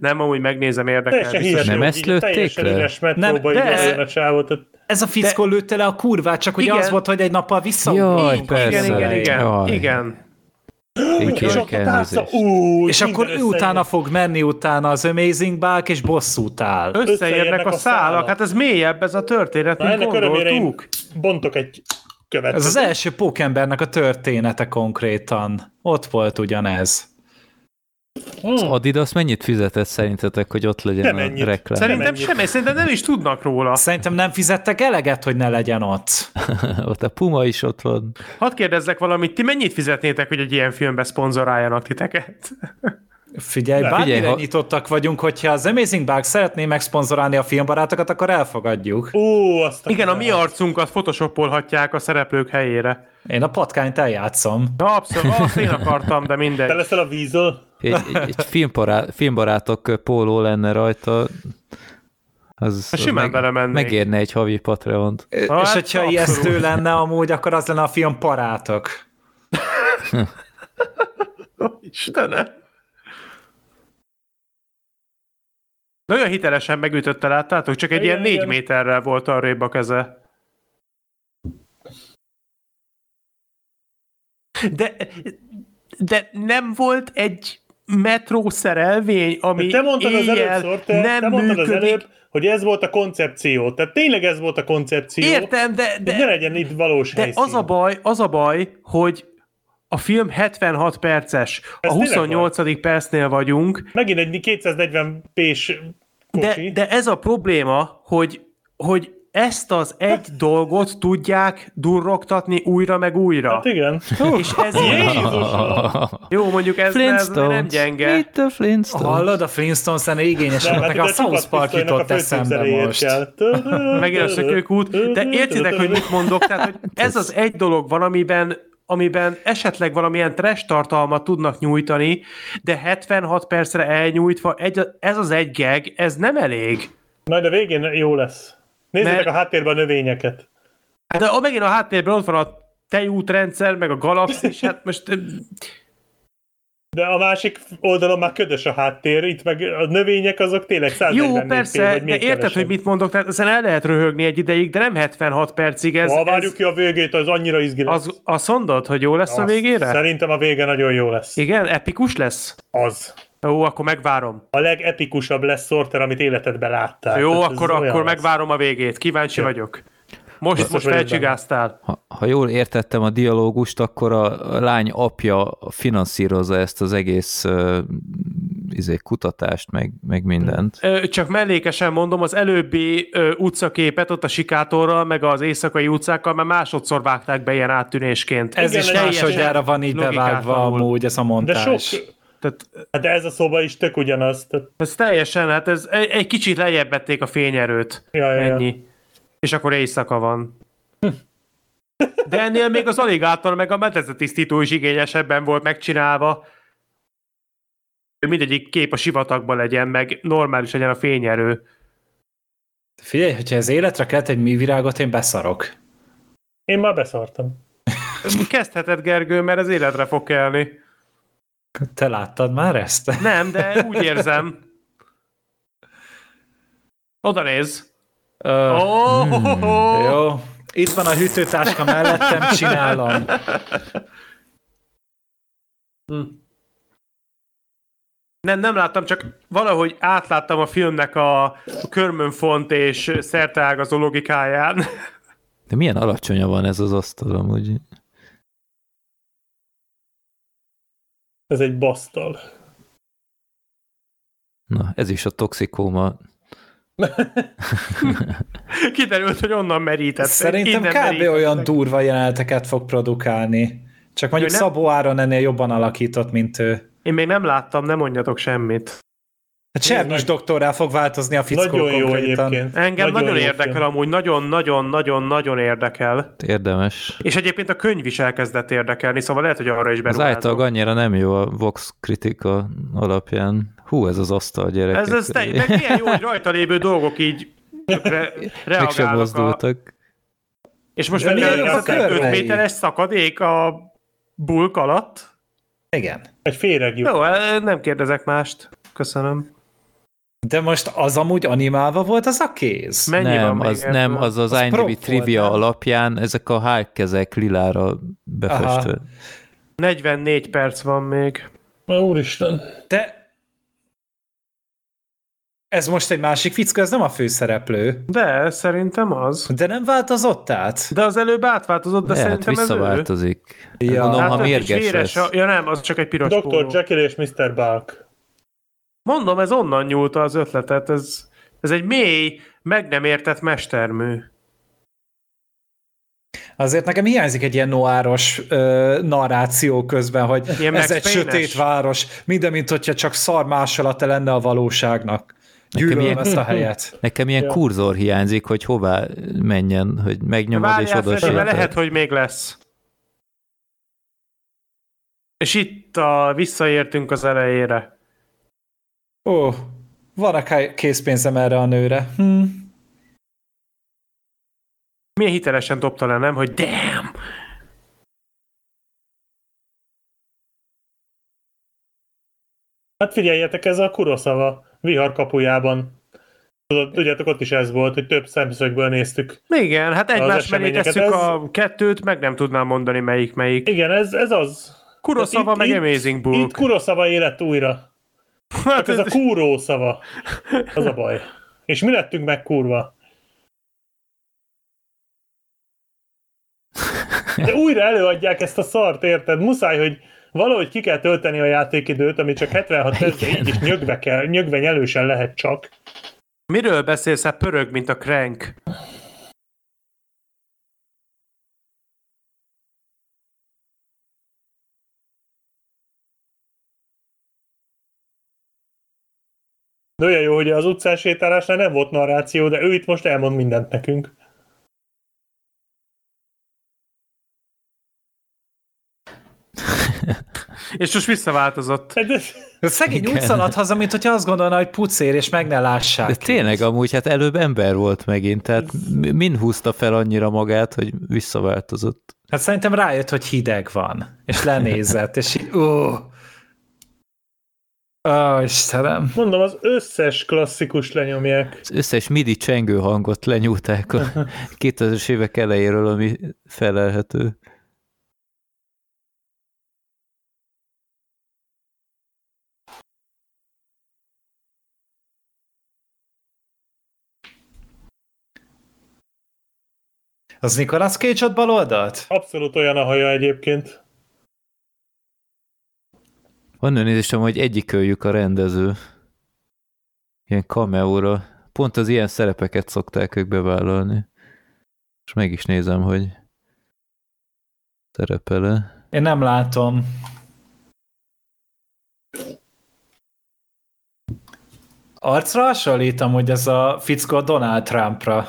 Nem, amúgy megnézem, érdekel. Hihetetlen, Nem ezt lőtték teljesen le? Nem, de- a csávot. tehát ez a fickó lőtte le a kurvát, csak hogy Igen. az volt, hogy egy nappal vissza. Jaj, Igen, persze. igen, igen, Jaj. igen. És ott tásza, ú, És akkor ő utána fog menni utána az Amazing Bulk, és bosszút áll. Összeérnek Összeérnek a a szálak, hát ez mélyebb ez a történet, Na, mint gondoltuk. bontok egy követ. Ez az első pókembernek a története konkrétan. Ott volt ugyanez. Az Adidas mennyit fizetett szerintetek, hogy ott legyen Nem a ennyit. reklám? Szerintem ennyit. semmi, szerintem nem is tudnak róla. Szerintem nem fizettek eleget, hogy ne legyen ott. [LAUGHS] ott a Puma is ott van. Hadd kérdezzek valamit, ti mennyit fizetnétek, hogy egy ilyen filmbe szponzoráljanak titeket? Figyelj, Nem, bármire figyelj, ha- nyitottak vagyunk, hogyha az Amazing Bulk szeretné megszponzorálni a filmbarátokat, akkor elfogadjuk. Ú, azt Igen, a mi arcunkat photoshopolhatják a szereplők helyére. Én a patkányt eljátszom. Na, abszolút, azt én akartam, de Te mindegy. leszel a vízzel? Egy, egy, egy filmbarát, filmbarátok póló lenne rajta. Az, az Simán belemennék. megérne egy havi Patreont. És hát hogyha abszolút. ijesztő lenne amúgy, akkor az lenne a film Parátok. [LAUGHS] Istenem. Nagyon hitelesen megütötte, láttátok? Csak egy Igen, ilyen négy igen. méterrel volt arrébb a keze. De, de nem volt egy metró szerelvény, ami Te mondtad az éjjel előbb, te, nem te mondtad az működik. előbb, hogy ez volt a koncepció. Tehát tényleg ez volt a koncepció. Értem, de, De, ne de, legyen itt valós de helyszín. az a baj, az a baj, hogy a film 76 perces, Ez a tényleg 28. percnél vagyunk, Megint egy 240 p-s De, de ez a probléma, hogy, hogy ezt az egy dolgot tudják durrogtatni újra meg újra. Hát igen. És ez Jó, mondjuk ez, ez nem gyenge. Itt a Flintstones. Hallod, a Flintstones ennél igényes, Nem, nekem a ide South Park jutott a eszembe most. Megint a szökőkút. De értitek, hogy mit mondok? Tehát, hogy ez az egy dolog van, amiben amiben esetleg valamilyen trash tartalmat tudnak nyújtani, de 76 percre elnyújtva, egy, ez az egy gag, ez nem elég. Majd a végén jó lesz. Nézzétek Mert- a háttérben a növényeket. Hát de megint a háttérben ott van a tejútrendszer, meg a galaxis, hát most De a másik oldalon már ködös a háttér, itt meg a növények azok tényleg 144 Jó, persze, vagy de érted, kevesebb. hogy mit mondok, tehát ezen el lehet röhögni egy ideig, de nem 76 percig. Ez, Ha várjuk ez, ki a végét, az annyira izgi lesz. az, azt mondod, hogy jó lesz a Azt végére? Szerintem a vége nagyon jó lesz. Igen, epikus lesz? Az. Ó, akkor megvárom. A legepikusabb lesz Sorter, amit életedben láttál. Jó, Tehát akkor, akkor megvárom a végét. Kíváncsi Jó. vagyok. Most, most felcsigáztál. Ha, ha jól értettem a dialógust, akkor a lány apja finanszírozza ezt az egész uh, izé, kutatást, meg, meg mindent. Csak mellékesen mondom, az előbbi ö, utcaképet ott a sikátorral, meg az éjszakai utcákkal már másodszor vágták be ilyen áttűnésként. Ez Igen, is másodjára van így bevágva amúgy ez a De montás. sok... Tehát Hát de ez a szoba is tök ugyanaz. Tehát, ez teljesen, hát ez egy, egy kicsit lejjebb vették a fényerőt. ja, ja, ja. Ennyi. És akkor éjszaka van. De ennél még az aligátor meg a medezetisztító is igényesebben volt megcsinálva. Mindegyik kép a sivatagban legyen, meg normális legyen a fényerő. Figyelj, hogyha ez életre kelt egy művirágot, én beszarok. Én már beszartam. Kezdheted, Gergő, mert ez életre fog kelni. Te láttad már ezt? [LAUGHS] Nem, de úgy érzem. Oda néz. Ö, Oh, oh. Jó. Itt van a hűtőtáska mellettem, csinálom. Nem, nem láttam, csak valahogy átláttam a filmnek a, a körmönfont és szerteágazó logikáján. De milyen alacsonyan van ez az asztal amúgy? Ez egy basztal. Na, ez is a toxikóma. [LAUGHS] Kiderült, hogy onnan merített. Szerintem Innen kb. merített. olyan durva jeleneteket fog produkálni. Csak mondjuk Szabó Áron ennél jobban alakított, mint ő. Én még nem láttam, nem mondjatok semmit. Hát Csernus meg. doktorrá fog változni a fickó Nagyon jó egyébként. Engem nagyon, jó érdekel film. amúgy, nagyon-nagyon-nagyon-nagyon érdekel. Érdemes. És egyébként a könyv is elkezdett érdekelni, szóval lehet, hogy arra is Az beruházok. által annyira nem jó a Vox kritika alapján. Hú, ez az asztal, gyerekek. Ez, ez te, meg milyen jó, hogy rajta lévő dolgok így re, Meg sem reagálnak. A, mozdultak. és most meg a az 5 körmei? méteres szakadék a bulk alatt. Igen. Egy féregjuk. Jó, nem kérdezek mást. Köszönöm. De most az amúgy animálva volt az a kéz? Mennyi van Nem, még az, nem, az az Az IMDb volt, trivia nem? alapján ezek a hálkezek lilára befestve. 44 perc van még. Na, Úristen. De ez most egy másik fickó, ez nem a főszereplő. De szerintem az. De nem változott át? De az előbb átváltozott, de Lehet, szerintem ez ő. visszaváltozik. Ja. Gondolom, Hát ha mérges véres lesz. a- Ja nem, az csak egy piros Dr. póló. Jekyll és Mr. Bulk. Mondom, ez onnan nyúlta az ötletet. Ez, ez egy mély, meg nem értett mestermű. Azért nekem hiányzik egy ilyen noáros ö, narráció közben, hogy Ilyen ez egy sötét város, minden, mint hogyha csak szar másolata lenne a valóságnak. Gyűlölöm ilyen- ezt a helyet. [LAUGHS] Nekem ilyen Ja. kurzor hiányzik, hogy hová menjen, hogy megnyomod és Várjál, oda Freddy, lehet, hogy még lesz. És itt a, visszaértünk az elejére. Ó, van a készpénzem erre a nőre. Hm. Milyen hitelesen dobta le, nem? Hogy damn! Hát figyeljetek, ez a Kuroszava vihar kapujában. Tudod, tudjátok, ott is ez volt, hogy több szemszögből néztük. Igen, hát egymás mellé tesszük ez- a kettőt, meg nem tudnám mondani melyik melyik. Igen, ez, ez az. Kuroszava Itt- meg itt- Amazing Itt Bulk. Kuroszava élet újra. Hát Csak ez a kúró szava. Az a baj. És mi lettünk meg kurva? De újra előadják ezt a szart, érted? Muszáj, hogy valahogy ki kell tölteni a játékidőt, ami csak 76 perc, így is nyögve, kell, nyögve nyelősen lehet csak. Miről beszélsz? Hát pörög, mint a crank. De olyan jó, hogy az utcán sétálásnál nem volt narráció, de ő itt most elmond mindent nekünk. [LAUGHS] És most visszaváltozott. Hát ez, Szegény úgy Igen. szaladt haza, mint hogyha azt gondolna, hogy pucér, és meg ne lássák. De tényleg amúgy, hát előbb ember volt megint, tehát min húzta fel annyira magát, hogy visszaváltozott. Hát szerintem rájött, hogy hideg van, és lenézett, és így, ó, Ó, Istenem. Mondom, az összes klasszikus lenyomják. Az összes MIDI csengő hangot lenyúlták a [LAUGHS] 2000-es évek elejéről, ami felelhető. Az Nicolas Cage ott bal oldalt? Abszolút olyan a haja egyébként. Van olyan érzésem, hogy egyikőjük a rendező. Ilyen cameóra. Pont az ilyen szerepeket szokták ők bevállalni. És meg is nézem, hogy szerepele. Én nem látom. Arcra hasonlítom, hogy ez a fickó Donald Trumpra.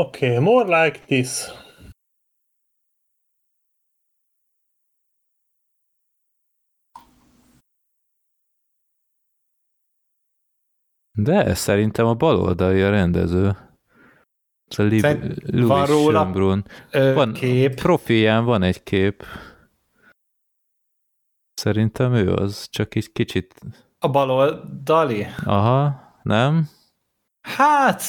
Okay, more like this. De szerintem a bal oldali a rendező. Ez a Liv- Louis van róla. Ö, Van kép. profilján van egy kép. Szerintem ő az, csak egy kicsit... A bal oldali? Aha, nem? Hát,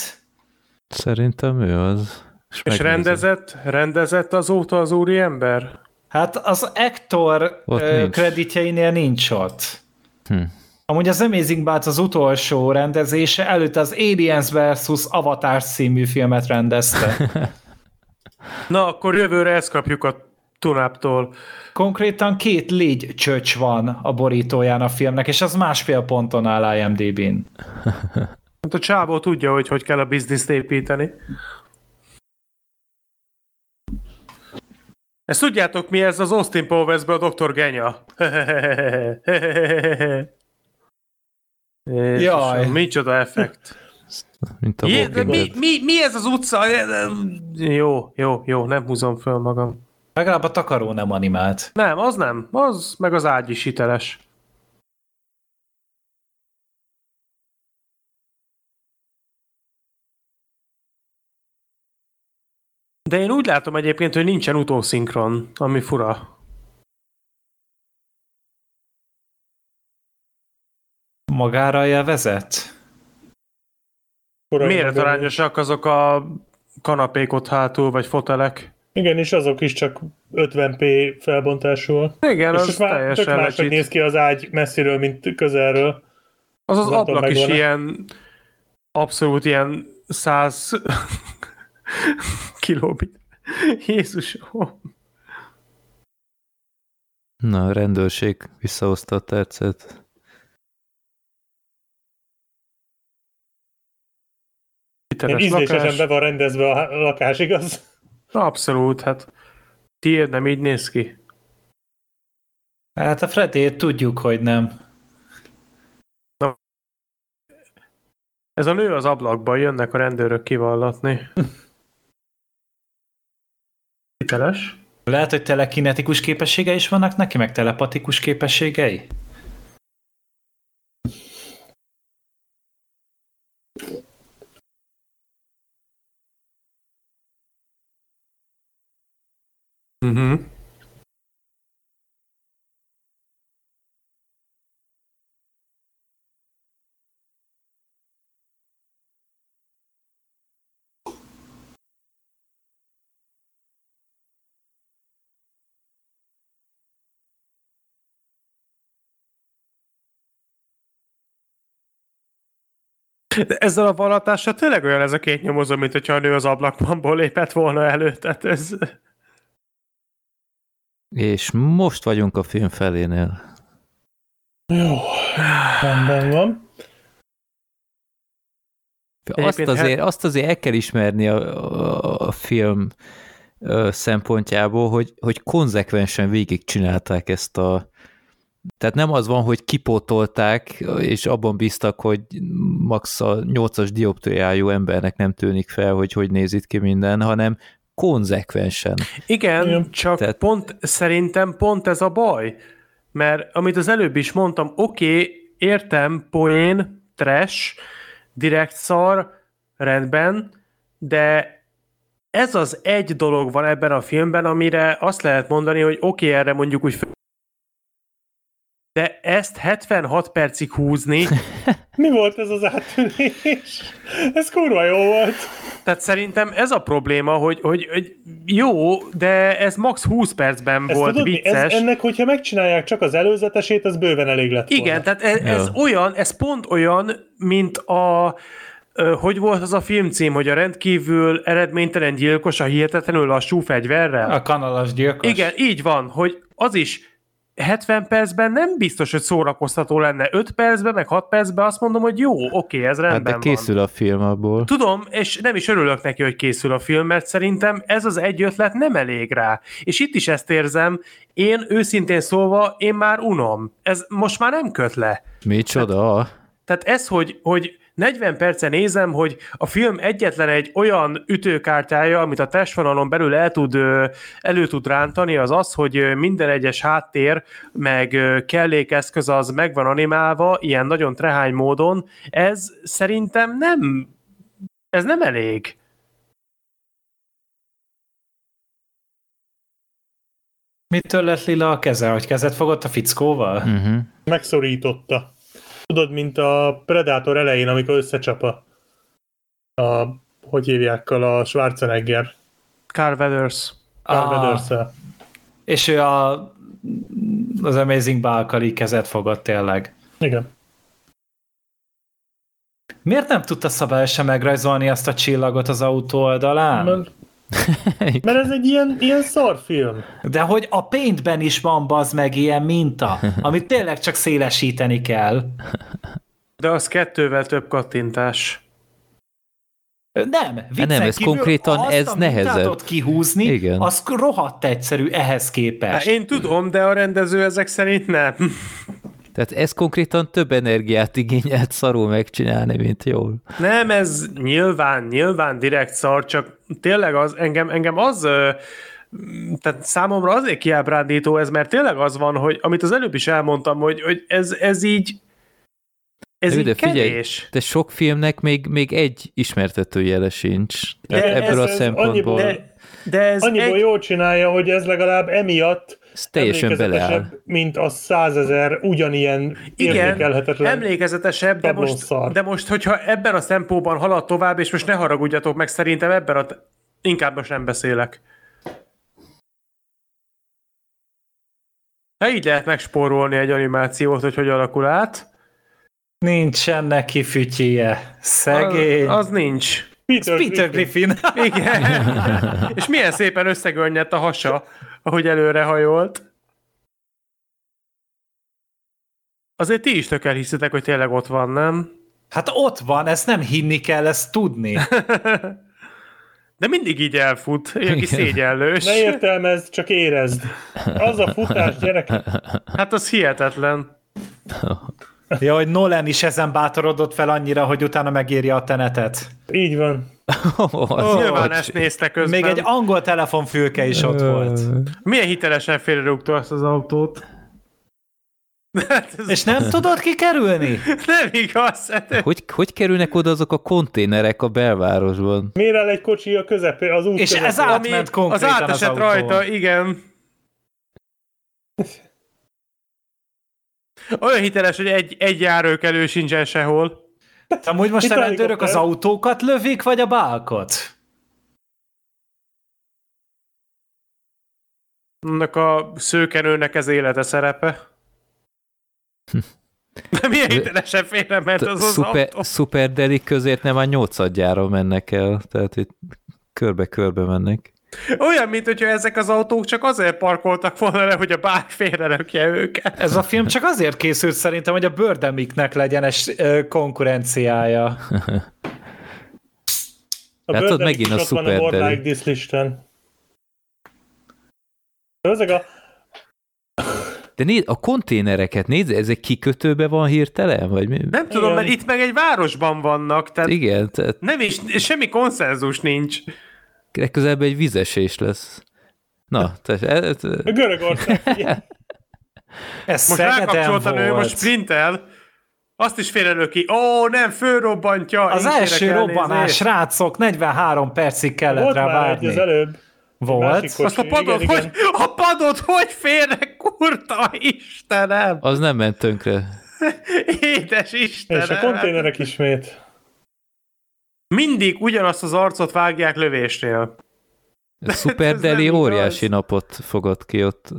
Szerintem ő az. És megnézem. rendezett, rendezett azóta az úri ember? hát az nincs. kreditjeinél nincs ott. Hm. Amúgy az Amazing Bart az utolsó rendezése, előtt az Aliens vs. Avatar című filmet rendezte. [LAUGHS] Na, akkor jövőre ezt kapjuk a Tunáptól. Konkrétan két légy csöcs van a borítóján a filmnek, és az másfél ponton áll IMDb-n. [LAUGHS] Hát a csávó tudja, hogy hogy kell a bizniszt építeni. Ezt tudjátok mi ez az Austin powers a Dr. Genya? [LAUGHS] Jaj. Micsoda effekt. Mint a Jé, de mi, mi, mi ez az utca? Jó, jó, jó, nem húzom föl magam. Legalább a takaró nem animált. Nem, az nem. Az meg az ágy is hiteles. De én úgy látom egyébként, hogy nincsen utószinkron, ami fura. Magára élvezett? Korai Méretarányosak azok a kanapék ott hátul, vagy fotelek. Igen, és azok is csak 50p felbontásúak. Igen, és az most már tök teljesen máshogy legit. néz ki az ágy messziről, mint közelről. Az az ablak is ilyen abszolút ilyen 100 [LAUGHS] kilóbit. Jézusom. Na, a rendőrség visszahozta a tercet. Hiteles ízlésesen lakás. be van rendezve a lakás, igaz? Abszolút, hát tiéd nem így néz ki. Hát a Fredét tudjuk, hogy nem. Ez a nő az ablakban, jönnek a rendőrök kivallatni. [LAUGHS] Hiteles? Lehet, hogy telekinetikus képességei is vannak neki, meg telepatikus képességei? Uh-huh. De ezzel a vallatással tényleg olyan ez a két nyomozó, mint hogyha a nő az ablakból lépett volna elő. Tehát ez... És most vagyunk a film felénél. Jó, rendben van. Azt azért, azt azért el kell ismerni a, a, a film szempontjából, hogy, hogy konzekvensen végigcsinálták ezt a tehát nem az van, hogy kipótolták, és abban bíztak, hogy max a 8-as dioptriájú embernek nem tűnik fel, hogy hogy néz itt ki minden, hanem konzekvensen. Igen, Igen. csak Tehát- pont szerintem pont ez a baj. Mert amit az előbb is mondtam, oké, okay, értem, poén, trash, direkt szar, rendben, de ez az egy dolog van ebben a filmben, amire azt lehet mondani, hogy oké, okay, erre mondjuk úgy de ezt 76 percig húzni, [LAUGHS] Mi volt ez az áttűnés? Ez kurva jó volt. tehát szerintem ez a probléma, hogy, hogy, hogy jó, de ez max 20 percben Ezt volt tudod, vicces. Ez, ennek, hogyha megcsinálják csak az előzetesét, az bőven elég lett volna. Igen, tehát ez, ez Ja. olyan, ez pont olyan, mint a hogy volt az a filmcím, hogy a rendkívül eredménytelen gyilkos a hihetetlenül lassú fegyverrel? A kanalas gyilkos. Igen, így van, hogy az is 70 percben nem biztos, hogy szórakoztató lenne. 5 percben, meg 6 percben azt mondom, hogy jó, oké, ez Hát rendben de van. készül a film abból. Tudom, és nem is örülök neki, hogy készül a film, mert szerintem ez az egy ötlet nem elég rá. És itt is ezt érzem, én őszintén szólva, én már unom. Ez most már nem köt le. Micsoda? Tehát ez, hogy, hogy 40 percen nézem, hogy a film egyetlen egy olyan ütőkártyája, amit a testvonalon belül el tud, elő tud rántani, az az, hogy minden egyes háttér, meg kellékeszköz az meg van animálva, ilyen nagyon trehány módon. Ez szerintem nem, ez nem elég. Mitől lett lila a keze? Hogy kezet fogott a fickóval? Uh-huh. Megszorította. Tudod, mint a Predator elején, amikor összecsap a, a hogy hívjákkal a Schwarzenegger Carl Weathers. Carl Ah. És ő a, az Amazing Balkal így kezet fogott tényleg. Igen. Miért nem tudta szabályosan megrajzolni azt a csillagot az autó oldalán? Mert, [LAUGHS] mert ez egy ilyen, ilyen szarfilm. De hogy a Paintben is van bazd meg ilyen minta, amit tényleg csak szélesíteni kell. De az kettővel több kattintás. Nem, viccen nem, ez kívül konkrétan azt ez nehezebb. kihúzni, Igen. az rohadt egyszerű ehhez Hát képest. én tudom, de a rendező ezek szerint nem. Tehát ez konkrétan több energiát igényelt szarul megcsinálni, mint jól. Nem, ez nyilván, nyilván direkt szar, csak tényleg az, engem, engem az, tehát számomra azért kiábrándító ez, mert tényleg az van, hogy amit az előbb is elmondtam, hogy, hogy ez, ez így ez de figyelj, kevés. De sok filmnek még, még egy ismertetőjele sincs. Tehát De ebből ez- a ez szempontból annyiból- De, de ez Annyiból egy, jól csinálja, hogy ez legalább emiatt ez teljesen beleáll. mint a százezer ugyanilyen igen, értékelhetetlen. emlékezetesebb, de most, szar. de most, hogyha ebben a tempóban halad tovább, és most ne haragudjatok meg, szerintem ebben a... Inkább most nem beszélek. Ha így lehet megspórolni egy animációt, hogy hogy alakul át. Nincsen neki fütyije. Szegény. Az, az nincs. Peter, Peter Griffin. Griffin. Igen. [LAUGHS] És milyen szépen összegönnyett a hasa, ahogy előre hajolt. Azért ti is tök elhiszitek, hogy tényleg ott van, nem? Hát ott van, ezt nem hinni kell, ezt tudni. [LAUGHS] De mindig így elfut, aki Igen. szégyellős. Ne értelmezd, csak érezd. Az a futás, gyerek. Hát az hihetetlen. [LAUGHS] Ja, hogy Nolan is ezen bátorodott fel annyira, hogy utána megírja a tenetet. Így van. az Nyilván bocs. ezt nézte közben. Még egy angol telefonfülke is ott volt. Milyen hitelesen félrerúgta azt az autót? Hát ez És nem tudod kikerülni? nem igaz. Hát, Hogy, hogy kerülnek oda azok a konténerek a belvárosban? Miért áll egy kocsi a közepé, az út És közepén? ez átment konkrétan az átesett az rajta, autón. igen. Olyan hiteles, hogy egy, egy járőkelő sincsen sehol. Amúgy most a a rendőrök az autókat lövik, vagy a bálkot? Annak a szőkenőnek ez élete szerepe. De [LAUGHS] milyen hitelesen félre ment az az Szuper, autó. szuper delik közért nem már nyolcadjára mennek el, tehát itt körbe-körbe mennek. Olyan, mint hogyha ezek az autók csak azért parkoltak volna le, hogy a bár félre lökje őket. Ez a film csak azért készült szerintem, hogy a Birdemiknek legyen egy ö, konkurenciája. A Látod, Birdemic megint a ott van a. Like This listán. Ezek a... De nézd, a konténereket nézd, ezek kikötőbe van hirtelen, vagy mi? Nem tudom, Igen. mert itt meg egy városban vannak, tehát Igen, tehát nem is, semmi konszenzus nincs. Legközelebb egy vizesés lesz. Na, tehát ez, A Görögország. Ez Most Szegeden rákapcsolt a nő, volt. most sprintel. Azt is félrelöki. Ó, nem, fölrobbantja. Az első robbanás, srácok, 43 percig kellett Volt rá már egy az várni. előbb. Volt. Azt a padot, igen, hogy, igen. a padot hogy félre, kurta Istenem! Az nem ment tönkre. [LAUGHS] Édes Istenem! És a konténerek ismét. Mindig ugyanazt az arcot vágják lövésnél. Ez Super [LAUGHS] Ez Deli óriási napot fogott ki ott.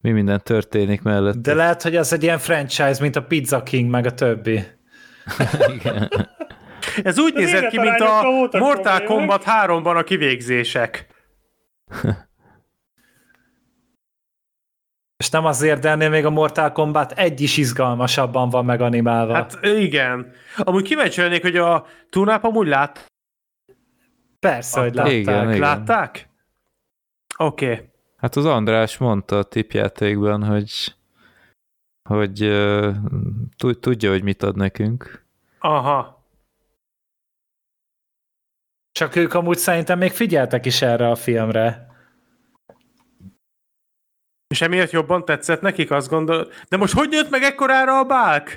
Mi minden történik mellett. De lehet, hogy ez egy ilyen franchise, mint a Pizza King, meg a többi. [LAUGHS] Igen. Ez úgy Az nézett ki, mint a Mortal. Kombat 3-ban a kivégzések. [LAUGHS] És nem azért, de ennél még a Mortal Kombat egy is izgalmasabban van meganimálva. Hát, igen. Amúgy kíváncsi lennék, hogy a túnáp amúgy lát, Persze, hogy látták. Igen, igen. látták? Oké. Okay. Hát az András mondta a tipjátékban, hogy hogy uh, tudja, hogy mit ad nekünk. Aha. Csak ők amúgy szerintem még figyeltek is erre a filmre. És emiatt jobban tetszett nekik, azt gondol. De most hogy nőtt meg ekkorára a bálk?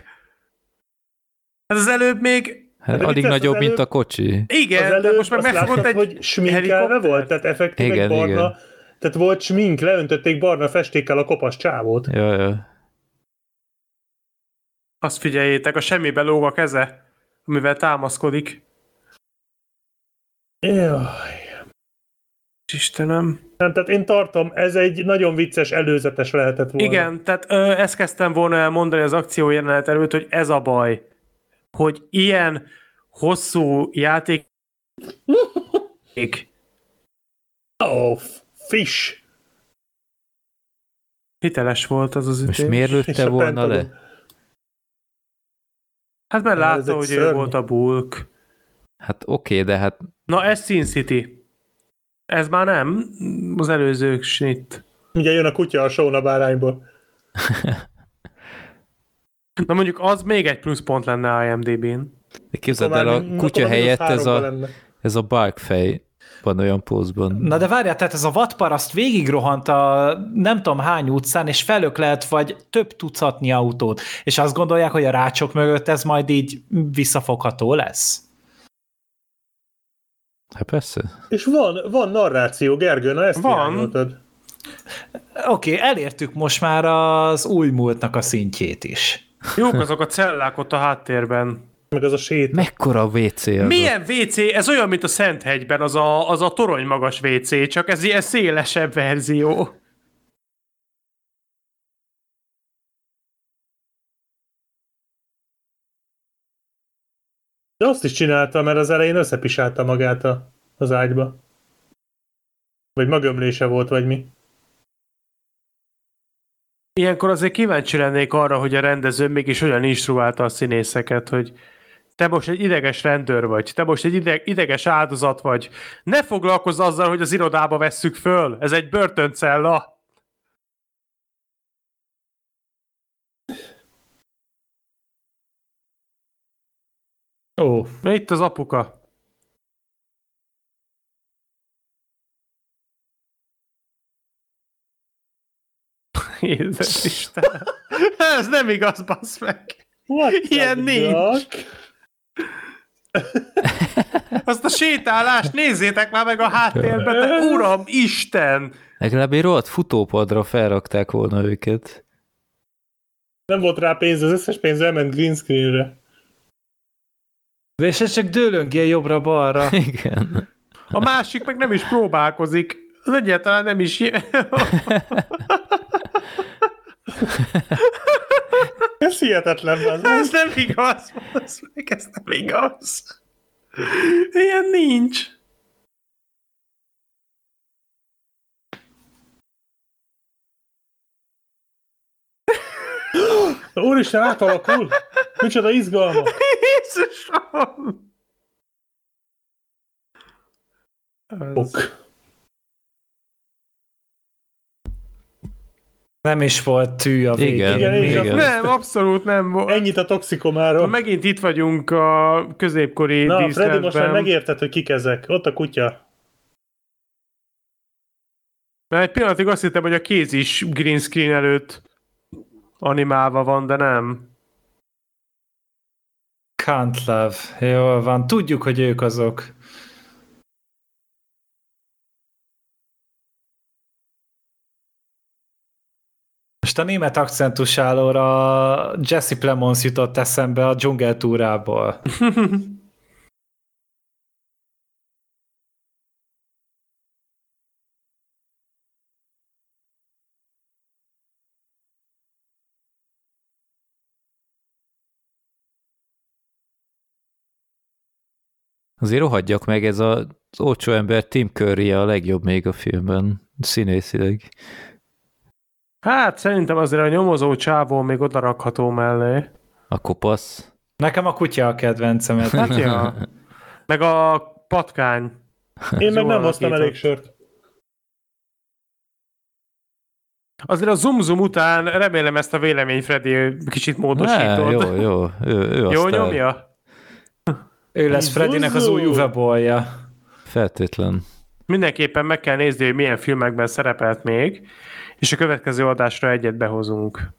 Hát az előbb még... Hát De tesz nagyobb, az mint a előbb? kocsi. Igen, az de előbb most meg azt megfogott egy hogy sminkelve volt, tehát effektív Igen, egy barna, igen. tehát volt smink, leöntötték barna festékkel a kopas csávót. Ja, ja. Azt figyeljétek, a semmibe lóg a keze, amivel támaszkodik. Jaj. Istenem. Nem, tehát én tartom, ez egy nagyon vicces előzetes lehetett volna. Igen, tehát ö, ezt kezdtem volna elmondani az akció jelenet előtt, hogy ez a baj, hogy ilyen hosszú játék [LAUGHS] Oh, fish. hiteles volt az az ütés. Most miért lőtte volna le? Hát mert látta, hogy ő szörny. volt a bulk. Hát oké, okay, de hát Na, ez Sin City. Ez már nem az előző snit. Ugye jön a kutya a Sóna bárányból. [LAUGHS] Na mondjuk az még egy pluszpont lenne IMDb-n. de képzeld el, a kutya helyett ez a, lenne. ez a barkfej van olyan pózban. Na de várjál, tehát ez a vadparaszt végigrohant a nem tudom hány utcán, és felöklelt vagy több tucatnyi autót, és azt gondolják, hogy a rácsok mögött ez majd így visszafogható lesz? Hát persze. És van, van narráció, Gergő, na ezt Van. Oké, okay, elértük most már az új múltnak a szintjét is. Jók azok a cellák ott a háttérben. Meg az a sét. Mekkora a WC az Milyen WC? Ez olyan, mint a Szenthegyben, az a, az a torony magas WC, csak ez ilyen szélesebb verzió. De azt is csinálta, mert az elején összepisálta magát a, az ágyba. Vagy magömlése volt, vagy mi. Ilyenkor azért kíváncsi lennék arra, hogy a rendező mégis olyan instruálta a színészeket, hogy te most egy ideges rendőr vagy, te most egy ide- ideges áldozat vagy. Ne foglalkozz azzal, hogy az irodába vesszük föl. Ez egy börtöncella. Ó, Itt az apuka. [LAUGHS] Jézus Isten. [LAUGHS] Ez nem igaz, bassz meg. What Ilyen nincs. [LAUGHS] Azt a sétálást nézzétek már meg a háttérbe, te uram, Isten! Legalább egy rohadt futópadra felrakták volna őket. Nem volt rá pénz, az összes pénz elment green screenre. És ez csak dőlöngél jobbra-balra. [LAUGHS] Igen. A másik meg nem is próbálkozik. Az egyáltalán nem is... [LAUGHS] Ez hihetetlen. Az. Ez nem igaz, ez ez nem igaz. Ilyen nincs. Úristen, átalakul! Micsoda izgalma! Jézusom! Ez- Ok. Nem is volt tű a végén. Igen, Igen, igen. igen. Nem, abszolút nem volt. Ennyit a toxikomáról. Megint itt vagyunk a középkori Na, Freddy, most már díszletben. megérted, hogy kik ezek. Ott a kutya. Mert egy pillanatig azt hittem, hogy a kéz is green screen előtt animálva van, de nem. Can't Love. Jól van. Tudjuk, hogy ők azok. Most a német akcentusálóra Jesse Plemons jutott eszembe a dzsungeltúrából. [LAUGHS] Azért rohadjak meg, ez a, az olcsó ember Tim Curry a legjobb még a filmben, színészileg. Hát szerintem azért a nyomozó csávó még oda rakható mellé. A kopasz. Nekem a kutya a kedvencem. Hát ja. [LAUGHS] Meg a patkány. Én meg nem hoztam elég sört. Azért a Zoom Zoom után remélem ezt a vélemény Freddy kicsit Ne, módosítod. jó, jó, ő, ő Jó aztán nyomja? Ő lesz Freddynek az új uvebolja. feltétlen. Mindenképpen meg kell nézni, hogy milyen filmekben szerepelt még, és a következő adásra egyet behozunk.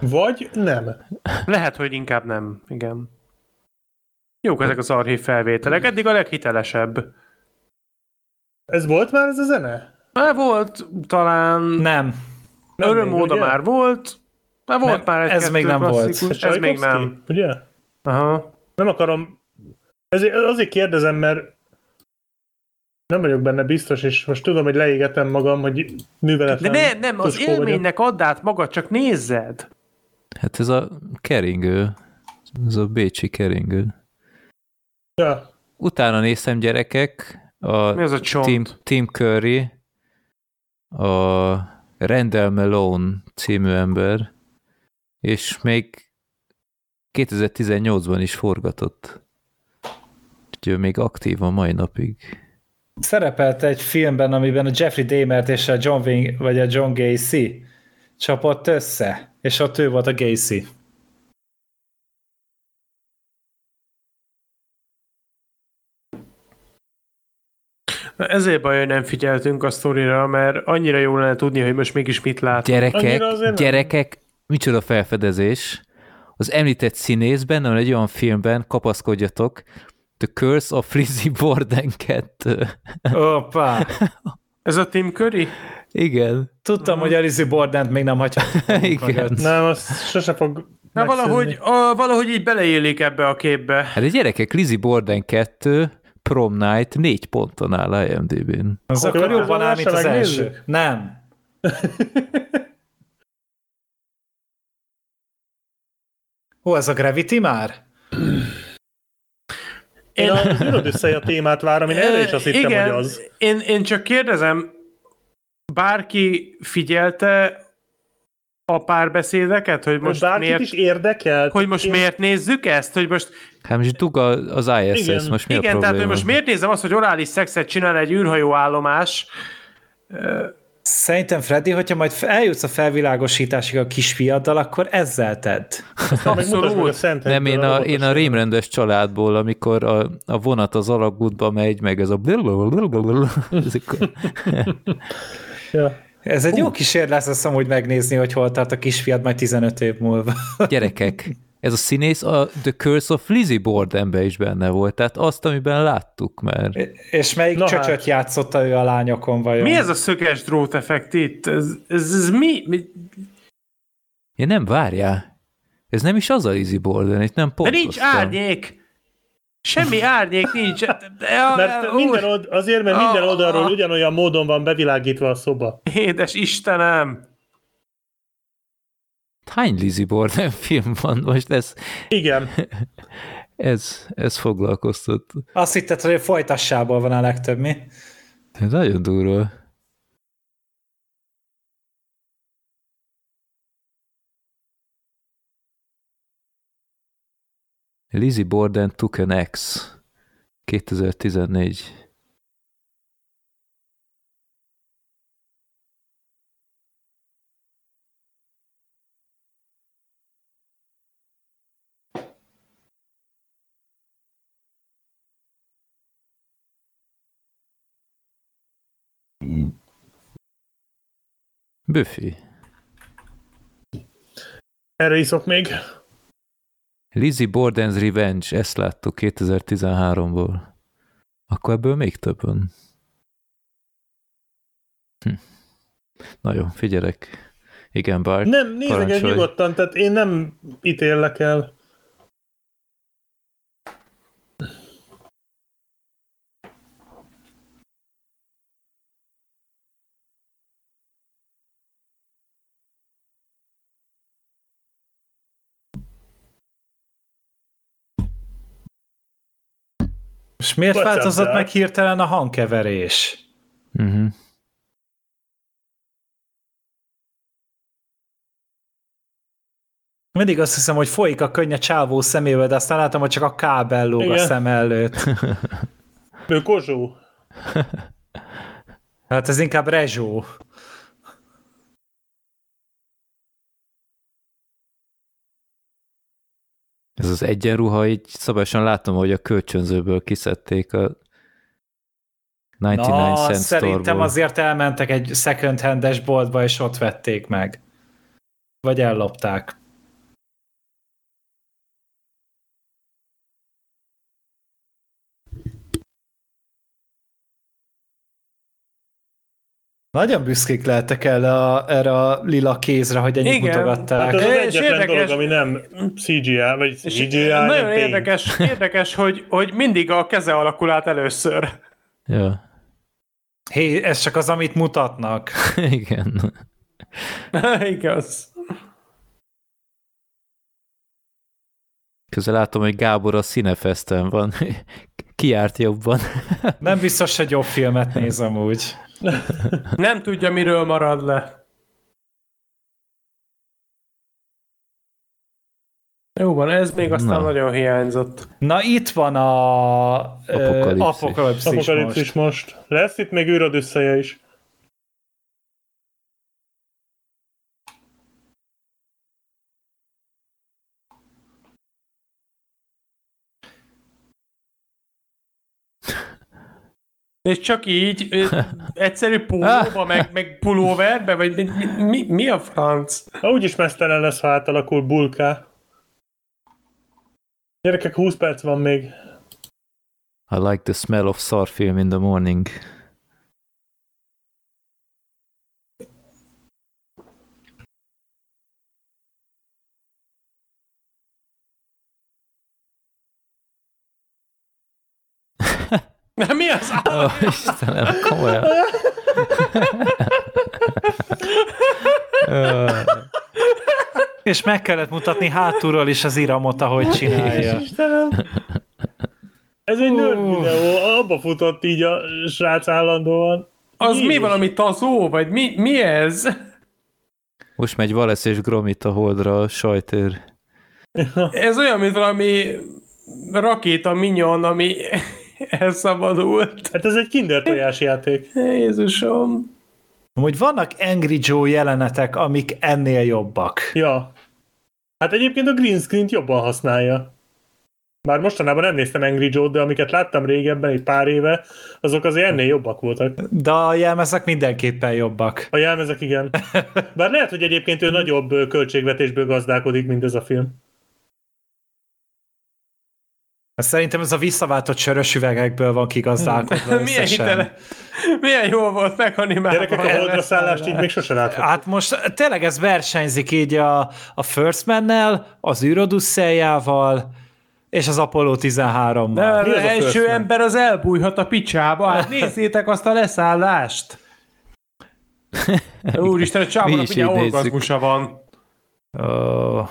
Vagy nem. Lehet, hogy inkább nem. Igen. Jók ezek az archív felvételek. Eddig a leghitelesebb. Ez volt már ez a zene? Már volt talán... Nem. Nem Örömóda már volt. Már volt Nem, már egy ez még nem volt. klasszikus. Ez még nem. Ugye? Aha. Nem akarom... Ezért, azért kérdezem, mert nem vagyok benne biztos, és most tudom, hogy leégetem magam, hogy De műveletlen ne, nem, az tuskó vagyok. élménynek add át magad, csak nézzed. Hát ez a keringő, ez a bécsi keringő. Ja, Utána néztem gyerekek, a Mi az a csont? Tim, Tim Curry, a Randall Malone című ember, és még 2018-ban is forgatott. Úgyhogy ő még aktív a mai napig. Szerepelt egy filmben, amiben a Jeffrey Dahmert és a John Wayne, vagy a John Gacy csapott össze, és ott ő volt a Gacy. Ezért baj, hogy nem figyeltünk a sztorira, mert annyira jó lenne tudni, hogy most mégis mit lát. Gyerekek, Annyira azért nem. gyerekek, micsoda felfedezés. Az említett színészben, van egy olyan filmben, kapaszkodjatok, The Curse of Lizzie Borden 2. Opa! Ez a Tim Curry? Igen. Tudtam, hogy a Lizzie Bordent még nem hagyhatjuk [LAUGHS] Igen. nem, az sose fog Na valahogy, a, valahogy így beleélik ebbe a képbe. Hát a gyerekek, Lizzie Borden 2, Prom Night, négy ponton áll a IMDb-n. Az Akkor akkor jobban áll, mint az első. Nem. [LAUGHS] Ó, ez a Gravity már? Én az űrödösszei a témát várom, én erre is azt hittem, Igen, hogy az. Én, én csak kérdezem, bárki figyelte a párbeszédeket, hogy Most bárkit miért, is érdekelt. hogy most én... miért nézzük ezt, hogy most Hát most dug a- az ISS, Igen. most mi a igen, tehát probléma? hogy most miért nézem azt, hogy orális szexet csinál egy űrhajó állomás, Szerintem, Freddy, hogyha majd eljutsz a felvilágosításig a kisfiaddal, akkor ezzel tedd. [LAUGHS] Mutasd meg a abszolút. Nem, én a, Hegyből, én a rémrendes családból, amikor a, a vonat az alagútba megy, meg ez a a- [LAUGHS] Ja. Ez egy jó kísérlet lesz, azt amúgy megnézni, hogy hol tart a kisfiad majd 15 év múlva. gyerekek. Ez a színész a The Curse of Lizzie Bordenbe is benne volt, tehát azt, amiben láttuk már. És melyik Na csöcsöt hát. játszotta ő a lányokon vajon? mi ez a szöges drót effekt itt? Ez, ez, ez mi? mi? Ja nem, várjál. Ez nem is az a Lizzie Borden, itt nem De pont. nincs árnyék! Semmi árnyék nincs. De Mert minden old, azért, mert minden Ah, oldalról ah. ugyanolyan módon van bevilágítva a szoba. Édes Istenem! Hány Lizzie Borden [LAUGHS] film van most? Ez, Igen. [LAUGHS] ez, ez foglalkoztat. Azt hitted, hogy folytassából van a legtöbb, mi? Ez nagyon durva. Lizzie Borden took an X. 2014. Buffy. Erre iszok még. Lizzie Borden's Revenge, ezt láttuk 2013-ból. Akkor ebből még több van. Hm. Na jó, figyelek. Igen, bár. Nem, parancsolj. nyugodtan, tehát én nem ítélek el. És miért Bocsánat, változott meg hirtelen a hangkeverés? Uh-huh. Mindig azt hiszem, hogy folyik a könny a csávó szemével, de aztán látom, hogy csak a kábel lóg a Igen. szem előtt. Ő Kozsó. Hát ez inkább Rezsó. Ez az egyenruha, így szabályosan látom, hogy a kölcsönzőből kiszedték a 99 Na, cent szerintem store-ból. azért elmentek egy second handes boltba, és ott vették meg. Vagy ellopták. Nagyon büszkék lehetek el a, erre a lila kézre, hogy ennyit Igen. mutogatták. Hát ez az És egyetlen érdekes- dolog, ami nem CGI, vagy És CGI, nagyon nem tény. érdekes, érdekes hogy, hogy mindig a keze alakul át először. Ja, Hé, ez csak az, amit mutatnak. [LAUGHS] igen. [LAUGHS] Igaz. Közben látom, hogy Gábor a Cinefesten van. [LAUGHS] Ki járt jobban? Nem biztos, hogy jobb filmet nézem úgy. Nem tudja, miről marad le. Jó van, ez még aztán Na. nagyon hiányzott. Na itt van a Apokalipszis. apokalipszis, apokalipszis Apokalipszis most. most. Lesz itt még űrod összeje is. És csak így, [LAUGHS] egyszerű pólóba, meg, meg pulóverbe, vagy mi, mi, mi, a franc? Ha úgyis mesztelen lesz, ha átalakul bulká. Gyerekek, 20 perc van még. I like the smell of sour film in the morning. Mi az? Ó, oh, Istenem, komolyan. És meg kellett mutatni hátulról is az iramot, ahogy csinálja. Istenem. Ez egy nerd videó, abba futott így a srác állandóan. Az mi Jézus. valami tazó, vagy mi, mi ez? Most megy Valesz és Gromit a holdra a sajtér. [LAUGHS] Ez olyan, mint valami rakéta minyon, ami [LAUGHS] elszabadult. Hát ez egy kinder tojás játék. Jézusom. Amúgy vannak Angry Joe jelenetek, amik ennél jobbak. Ja. Hát egyébként a green screen-t jobban használja. Bár mostanában nem néztem Angry Joe-t, de amiket láttam régebben, egy pár éve, azok azért ennél jobbak voltak. De a jelmezek mindenképpen jobbak. A jelmezek igen. [LAUGHS] Bár lehet, hogy egyébként ő nagyobb költségvetésből gazdálkodik, mint ez a film. Hát Szerintem ez a visszaváltott sörös üvegekből van kigazdálkodva [LAUGHS] Milyen összesen. hitele, milyen jól volt meganimálva. Gyerekek, a holdra szállást így még sose láthatjuk. Hát most tényleg ez versenyzik így a, a First Man-nel, az űrodüsszeljával, és az Apollo 13-mal. De az az a első ember az elbújhat a picsába. Hát nézzétek azt a leszállást. [LAUGHS] Úristen, a csávónak ugye orgazmusa van. Oh.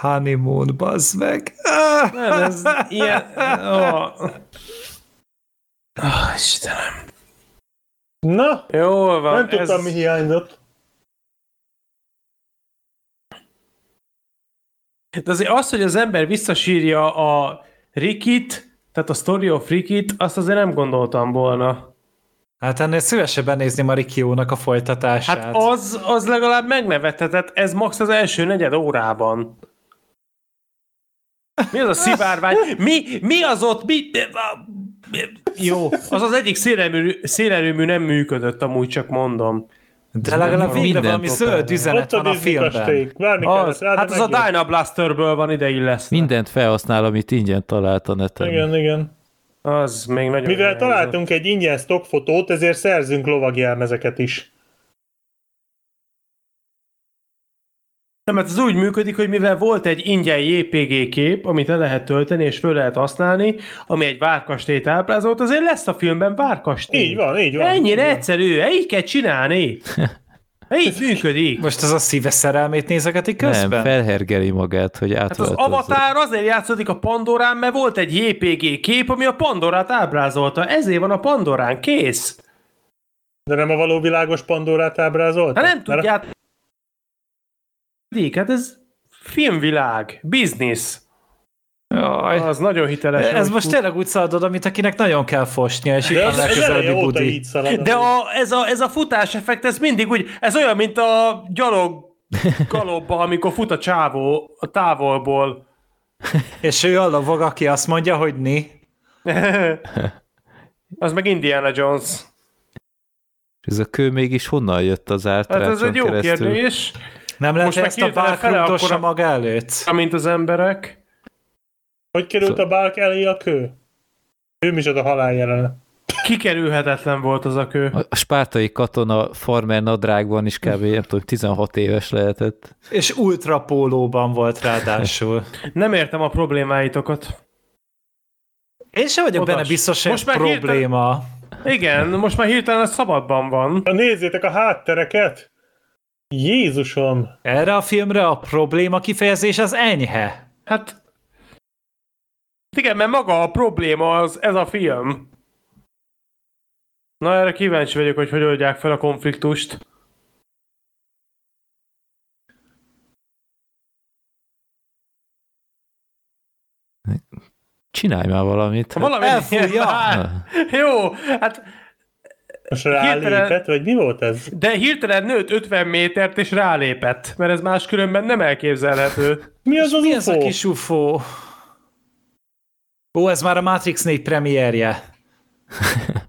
Honeymoon, bazd meg. Nem, ez ilyen... [LAUGHS] Oh. Oh, Istenem. Na, Jól van. nem tudtam, ez... mi hiányzott. De azért az, hogy az ember visszasírja a Rikit, tehát a Story of Rikit, azt azért nem gondoltam volna. Hát ennél szívesebben nézném a Rikiónak a folytatását. Hát az, az legalább megnevethetett, ez max az első negyed órában. Mi az a szivárvány? Mi, mi az ott? Mi? Jó, az az egyik szélerőmű, szélerőmű nem működött, amúgy csak mondom. De legalább végre Minden valami zöld üzenet van a filmben. Várni Az, rá, de hát az a. Dyna Blasterből van idei lesz. Mindent felhasznál, amit ingyen talált a neten. Igen, igen. Az még nagyon Mivel hiányzott. találtunk egy ingyen stockfotót, ezért szerzünk lovagjelmezeket is. Nem, hát ez úgy működik, hogy mivel volt egy ingyen JPG kép, amit le lehet tölteni és föl lehet használni, ami egy várkastélyt ábrázolt, azért lesz a filmben várkastély. Így van, így van. Ennyire Így van. egyszerű, így kell csinálni. [LAUGHS] Így működik. Most az a szíves szerelmét nézegeti Nem, közben? felhergeli magát, hogy Hát az. Avatar azért játszódik a Pandorán, mert volt egy JPG kép, ami a Pandorát ábrázolta. Ezért van a Pandorán, kész. De nem a való világos Pandorát ábrázolt? Hát nem tudjátok. Hát ez filmvilág, biznisz. Jaj. Az nagyon hiteles. Ez most fut. tényleg úgy szaladod, mint akinek nagyon kell fosnia, és itt De van legközelebbi budi. De a, ez, a, ez a futás effekt, ez mindig úgy, ez olyan, mint a gyalog galobba, amikor fut a csávó a távolból. És ő a lovag, aki azt mondja, hogy ni. [LAUGHS] az meg Indiana Jones. Ez a kő mégis honnan jött az Hát ártrácson ez egy jó keresztül? kérdés, Nem lehet, Most ezt a hirtelen rugdossa akkora- maga előtt? mint az emberek. Hogy került a bálk elé a kő? Ő is a halál jelenet. Kikerülhetetlen volt az a kő. A a spártai katona farmer nadrágban is kb. nem tudom, 16 éves lehetett. És ultra pólóban volt ráadásul. [LAUGHS] Nem értem a problémáitokat. Én sem vagyok Odas. benne biztos, hogy Most már hirtelen- probléma. Igen, most már hirtelen a szabadban van. Na nézzétek a háttereket! Jézusom! Erre a filmre a probléma kifejezés az enyhe. Hát igen, mert maga a probléma az ez a film. Na erre kíváncsi vagyok, hogy hogy oldják fel a konfliktust. Csinálj már valamit. Valami Elfújja. [LAUGHS] Jó, hát Most rálépett, vagy mi volt ez? de hirtelen nőtt 50 métert és rálépett, mert ez máskülönben nem elképzelhető. Mi az az Mi ez a UFO? kis UFO? Ó, ez már a Matrix 4 premierje. [LAUGHS]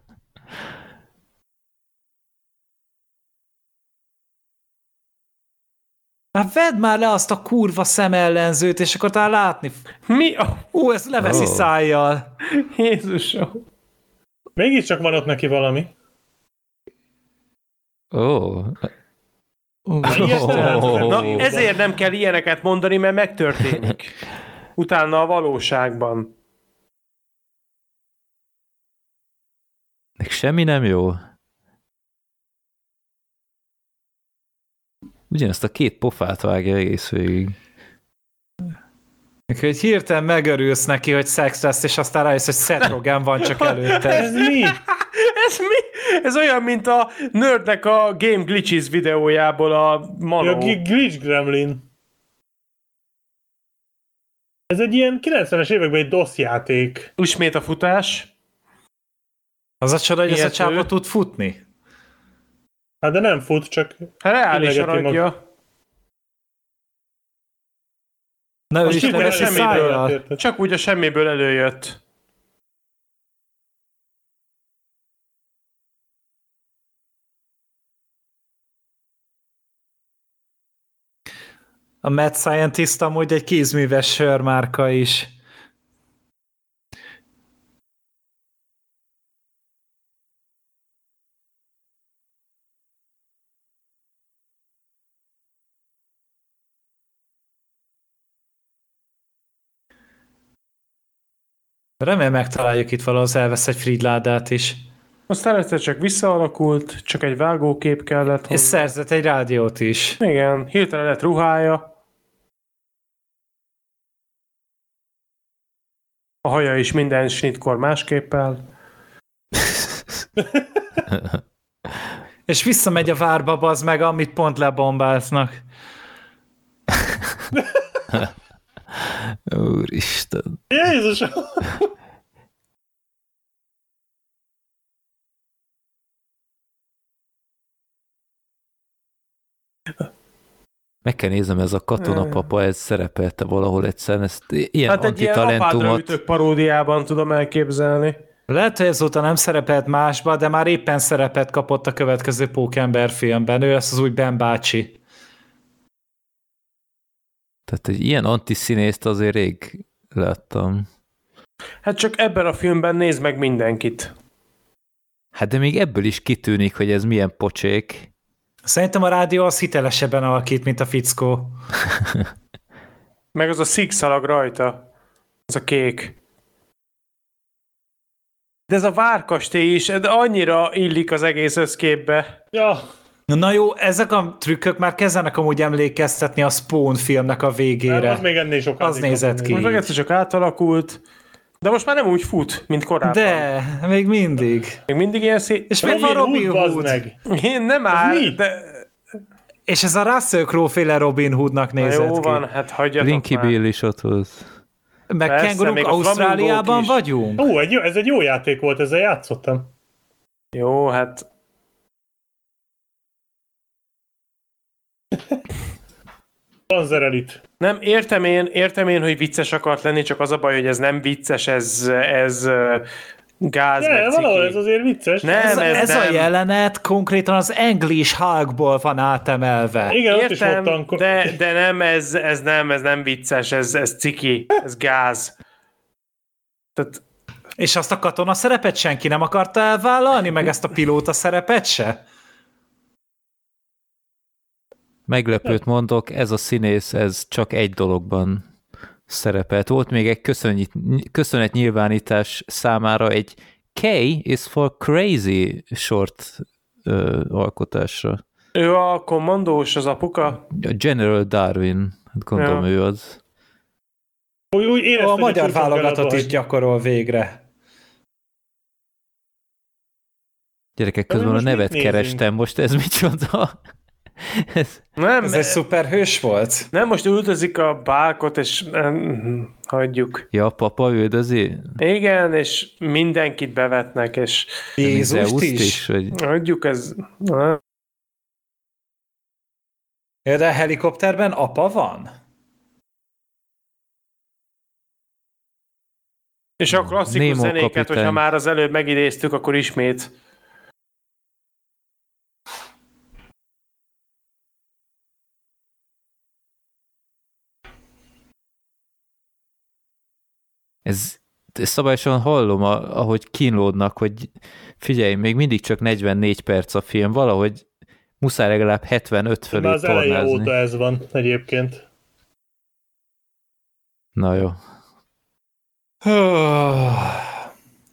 Hát vedd már le azt a kurva szemellenzőt, és akkor talán látni. Mi a Ó, ez leveszi Ó. szájjal. Jézusom? Mégiscsak van ott neki valami. Ó. lehet Na, ezért nem kell ilyeneket mondani, mert megtörténik. Utána a valóságban. Nek semmi nem jó. Ugyanezt a két pofát vágja egész végig. Hogy hirtelen megörülsz neki, hogy szex lesz, és aztán rájössz, hogy Seth Rogen van csak előtte. Ez mi? [LAUGHS] Ez mi? Ez olyan, mint a nerdnek a Game Glitches videójából a A Manó. G- Glitch Gremlin. Ez egy ilyen 90-es években egy DOS játék. Ismét a futás. Az a csoda, hogy ez a csápa tud futni. Hát de nem fut, csak Hát Illegeti adja. Na, ő Most is szájjal. érted? Csak úgy a semmiből előjött. A Mad Scientist amúgy egy kézműves sörmárka is. Remélem megtaláljuk itt valahol az elveszett Fridládát is. Aztán egyszer csak visszaalakult, csak egy vágókép kellett És szerzett egy rádiót is. Igen, hirtelen lett ruhája. A haja is minden snitkor másképpel. És visszamegy a várba, az meg, amit pont lebombáznak. [LAUGHS] Úristen. Jézusom! Meg kell nézem, ez a katonapapa, ez szerepelte valahol egyszer, ezt ilyen Hát egy ilyen apádra paródiában tudom elképzelni. Lehet, hogy ezóta nem szerepelt másba, de már éppen szerepet kapott a következő Pókember filmben. Ő lesz az új Ben bácsi. Tehát egy ilyen antiszínészt azért rég láttam. Hát csak ebben a filmben nézd meg mindenkit. Hát de még ebből is kitűnik, hogy ez milyen pocsék. Szerintem a rádió az hitelesebben alakít, mint a fickó. [LAUGHS] Meg az a szikszalag rajta. Az a kék. De ez a várkastély is, de annyira illik az egész összképbe. Ja, Na jó, ezek a trükkök már kezdenek amúgy emlékeztetni a Spawn filmnek a végére. az még ennél sokkal. Az nézett ki. Most meg egyszer csak átalakult. De most már nem úgy fut, mint korábban. De, még mindig. Még mindig ilyen szép. És még van Robin Hood. meg. Én nem áll, mi? de... És ez a Russell Crowe féle Robin Hoodnak Na nézett jó ki. van, hát hagyjatok Blinky már. Bill is ott volt. Meg Persze, kenguruk Ausztráliában vagyunk? Ó, egy jó, ez egy jó játék volt, ezzel játszottam. Jó, hát Panzer Elite. Nem, értem én, értem én, hogy vicces akart lenni, csak az a baj, hogy ez nem vicces, ez, ez gáz, meg valahol ez azért vicces. Nem, Ez, ez ez a nem. jelenet konkrétan az English Hulkból van átemelve. Igen, ott is Értem, volt tankok. de, de nem, ez, ez nem, ez nem vicces, ez, ez ciki, ez gáz. Tehát És azt a katona szerepet senki nem akarta elvállalni, meg ezt a pilóta szerepet se? Meglepőt mondok, ez a színész, ez csak egy dologban szerepelt. Volt még egy köszönet, köszönet nyilvánítás számára egy K is for crazy short ö, alkotásra. ő a kommandós, az apuka. A General Darwin, hát gondolom Ja. ő az. Úgy, úgy érezted, A magyar válogatott is gyakorol végre. Gyerekek, közben a nevet nézünk? kerestem, most ez micsoda? Ez, Nem, Ez egy szuperhős volt? nem most üldözik a bálkot, és nem, hagyjuk. ja, papa üldözi? Igen, és mindenkit bevetnek, és Jézust Zeuszt is? Vagy... hagyjuk, ez... Ja, de a helikopterben apa van? És a klasszikus Nemo zenéket, kapitány. hogyha már az előbb megidéztük, akkor ismét. Ez, ez szabályosan hallom, a, ahogy kínlódnak, hogy figyelj, még mindig csak 44 perc a film, valahogy muszáj legalább 75 fölé Már az eleje tornázni. óta ez van egyébként. Na jó. [SIGHS]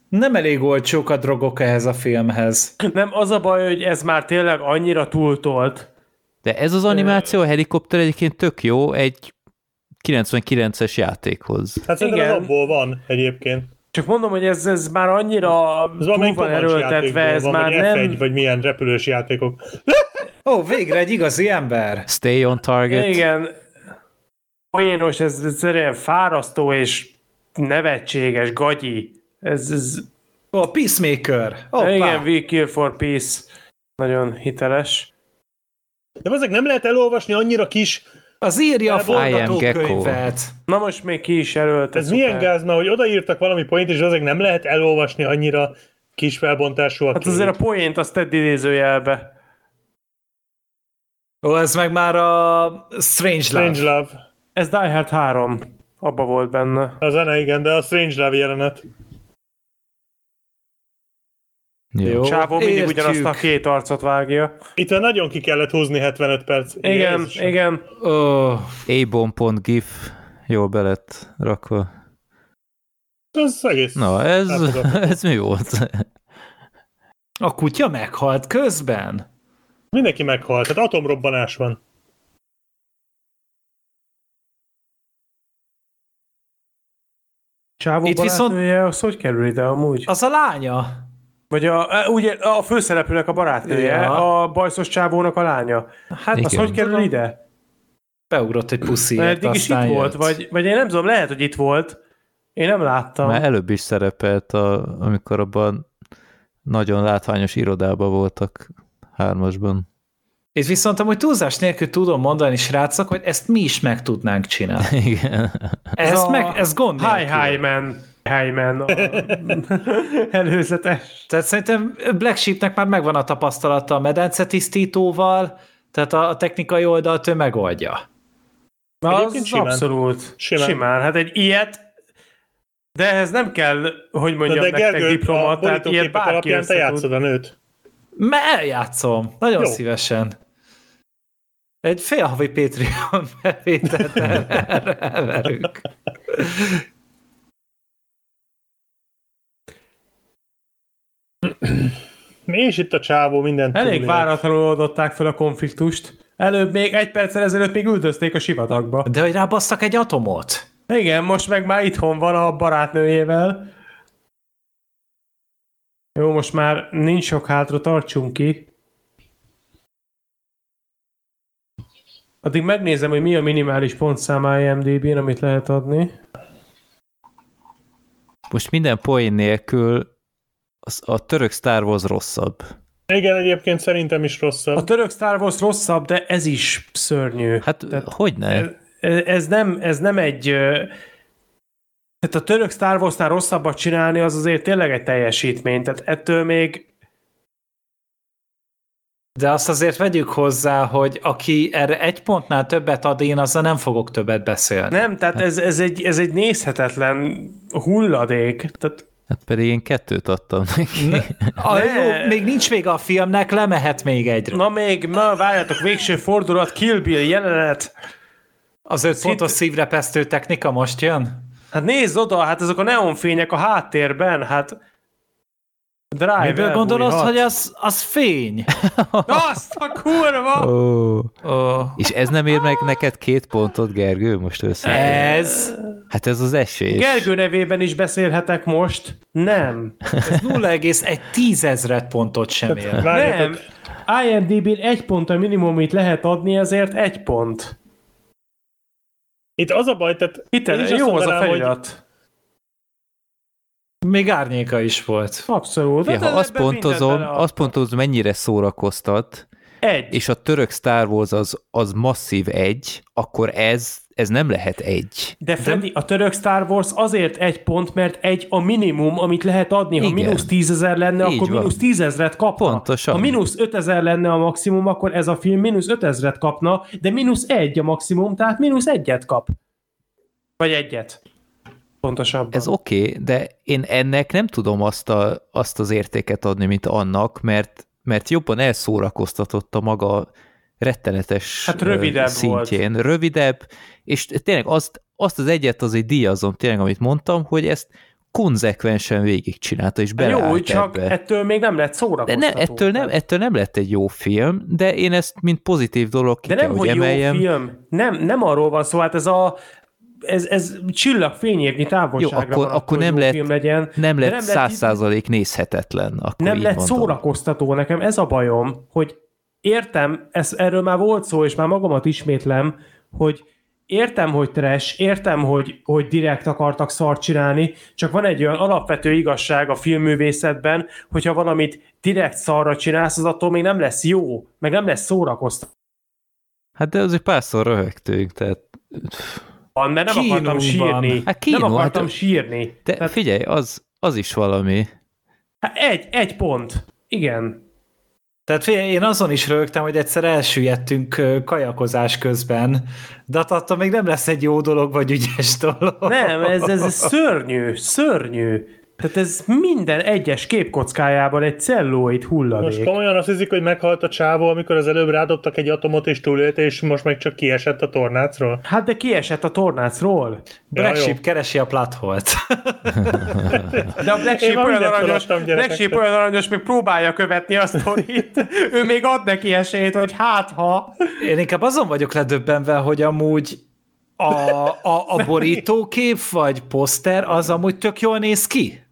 Nem elég olcsók a drogok ehhez a filmhez. Nem, az a baj, hogy ez már tényleg annyira túltolt. De ez az animáció, a helikopter egyébként tök jó egy 99-es játékhoz. Hát szerintem ez Igen. abból van egyébként. Csak mondom, hogy ez, ez már annyira Ez túl van erőltetve, ez van, már vagy nem... F1, vagy milyen repülős játékok. Ó, végre egy igazi ember. Stay on target. Igen. Poénos, ez egyszerűen fárasztó és nevetséges, gagyi. Ez, ez Ó, Peacemaker. Hoppá. igen, We Kill for Peace. Nagyon hiteles. De ezek nem lehet elolvasni annyira kis. Az írja a forgatókönyvet. Na most még ki is jelölte. Ez milyen gáz, mert hogy odaírtak valami point, és ezek nem lehet elolvasni annyira kis felbontású a Hát kép. azért a poént azt tedd idézőjelbe. Ó, ez meg már a Strange, Strange Love. Love. Ez Die Hard 3. Abba volt benne. A zene igen, de a Strange Love jelenet. Jó. Jó, Csávó mindig értjük. ugyanazt a két arcot vágja. Itt már nagyon ki kellett húzni 75 perc. Igen, Jézusom. igen. Ó, abom.gif jól belett rakva. Ez egész. Na, ez, [LAUGHS] ez mi volt? a kutya meghalt közben? Mindenki meghalt, tehát atomrobbanás van. Csávó Itt viszont- az hogy kerül ide amúgy? Az a lánya. Vagy a, e, ugye a főszereplőnek a barátnője, Ja. a bajszos csávónak a lánya. Hát Az Igen. hogy kerül ide? beugrott egy puszi. Mert eddig is itt volt, vagy, vagy én nem tudom, lehet, hogy itt volt. Én nem láttam. Már előbb is szerepelt, a, amikor abban nagyon látványos irodában voltak hármasban. Itt viszont amúgy túlzás nélkül tudom mondani, srácok, hogy ezt mi is meg tudnánk csinálni. [LAUGHS] Igen. Ezt, a meg, ez gond Hi, nélkül. hi, man. Hyman a előzetes. Tehát szerintem Black Sheepnek már megvan a tapasztalata a medence tisztítóval, tehát a, technikai oldalt ő megoldja. Egyébként Az simán. abszolút. Simán. Simán. Hát egy ilyet, de ehhez nem kell, hogy Na mondjam de nektek Gergő, diplomát, tehát ilyet bárki alapján te játszod a nőt. Mert eljátszom, nagyon Jó. Szívesen. Egy félhavi Patreon bevételt [LAUGHS] erre elverünk. És itt a csávó mindent Elég túlél. váratlanul oldották fel a konfliktust. Előbb még egy perccel ezelőtt még üldözték a sivatagba. De hogy rábasztak egy atomot? Igen, most meg már itthon van a barátnőjével. Jó, most már nincs sok hátra, tartsunk ki. Addig megnézem, hogy mi a minimális pontszám IMDb-n, amit lehet adni. Most minden poén nélkül az, a török Star Wars rosszabb. Igen, egyébként szerintem is rosszabb. A török Star Wars rosszabb, de ez is szörnyű. Hát hogy ne? Ez, ez, nem, ez nem egy... Tehát a török Star Wars-nál rosszabbat csinálni, az azért tényleg egy teljesítmény. Tehát ettől még De azt azért vegyük hozzá, hogy aki erre egy pontnál többet ad, én azzal nem fogok többet beszélni. Nem, tehát ez, ez, egy, ez egy nézhetetlen hulladék. Tehát Hát pedig én kettőt adtam neki. A, Ne. jó, még nincs vége a filmnek, lemehet még egyre. na még, na várjátok, végső fordulat, Kill Bill jelenet. Az öt pontos szívrepesztő technika most jön? Hát nézd oda, hát ezek a neonfények a háttérben, hát Drive Miből gondolod, hogy az, az fény? [LAUGHS] Azt a kurva! Ó. Oh. És ez nem ér meg neked két pontot, Gergő, most össze? Ez, Hát ez az esés. Gergő nevében is beszélhetek most. Nem. ez 0,1 ezret pontot sem ér. Nem. IMDb-n egy pont a minimum, amit lehet adni, ezért egy pont. Itt az a baj, tehát Itt én is jó az a mondanám, hogy felirat. Még árnyéka is volt. Abszolút. Ja, Hát ha azt pontozom, azt pontozom, mennyire szórakoztat, Egy. és a török Star Wars az, az masszív egy, akkor ez, ez nem lehet egy. De Freddy, a török Star Wars azért egy pont, mert egy a minimum, amit lehet adni. Ha Igen. mínusz tízezer lenne, Így akkor van. mínusz tízezret kapna. Pontosan. Ha mínusz ötezer lenne a maximum, akkor ez a film mínusz ötezret kapna, de mínusz egy a maximum, tehát mínusz egyet kap. Vagy egyet. Pontosabban. Ez oké, okay, de én ennek nem tudom azt, a, azt az értéket adni, mint annak, mert, mert jobban elszórakoztatott a maga rettenetes Hát rövidebb szintjén. volt. Rövidebb, és tényleg azt, azt az egyet azért díjazom, tényleg, amit mondtam, hogy ezt konzekvensen végigcsinálta, és beleállt Jó, csak ebbe. ettől még nem lett De szórakoztató. nem, ettől, nem, ettől nem lett egy jó film, de én ezt mint pozitív dolog ki De kell, nem, hogy hogy jó emeljem. film. Nem, nem arról van szó, hát ez a ez, ez csillag fényévnyi távolságra Jó, akkor- van, akkor nem lett- film legyen. Nem lett száz százalék nézhetetlen. Akkor nem lett mondom. szórakoztató nekem, ez a bajom, hogy értem, ez, erről már volt szó, és már magamat ismétlem, hogy értem, hogy trash, értem, hogy, hogy direkt akartak szart csinálni, csak van egy olyan alapvető igazság a filmművészetben, hogyha valamit direkt szarra csinálsz, az attól még nem lesz jó, meg nem lesz szórakoztató. Hát de azért párszor röhögtünk, tehát Mert nem Kínóban. akartam sírni. Hát kínó, nem akartam hát- sírni. de Tehát, figyelj, az, az is valami. hát egy, egy pont. Igen. Tehát figyelj, én azon is rögtem, hogy egyszer elsüllyedtünk kajakozás közben, de hát attól még nem lesz egy jó dolog, vagy ügyes dolog. Nem, ez, ez szörnyű, szörnyű. Tehát ez minden egyes képkockájában egy celluloid Most hulladék. komolyan azt hiszik, hogy meghalt a csávó, amikor az előbb rádobtak egy atomot és túlélte, és most meg csak kiesett a tornácról? Hát de kiesett a tornácról. Black Ja. Sheep keresi a platholt. [LAUGHS] De a Black Sheep olyan aranyos, Black. Sheep olyan aranyos, még próbálja követni a sztorit. ő még ad neki esélyt, hogy hát ha. Én inkább azon vagyok ledöbbenve, hogy amúgy a, a, a borítókép vagy poszter az amúgy tök jól néz ki.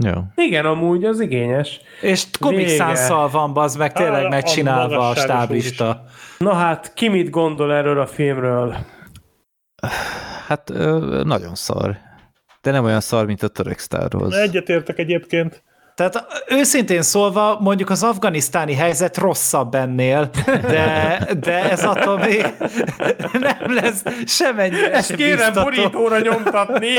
Jó. Igen, amúgy az igényes. És Comic. Sans-szal van, bazd meg, tényleg a megcsinálva a stáblista. Na hát, ki mit gondol erről a filmről? Hát ö, nagyon szar. De nem olyan szar, mint a török Wars. Egyetértek egyébként. Tehát őszintén szólva, mondjuk az afganisztáni helyzet rosszabb ennél, de, de ez attól még nem lesz semennyire Ezt se kérem biztató. borítóra nyomtatni.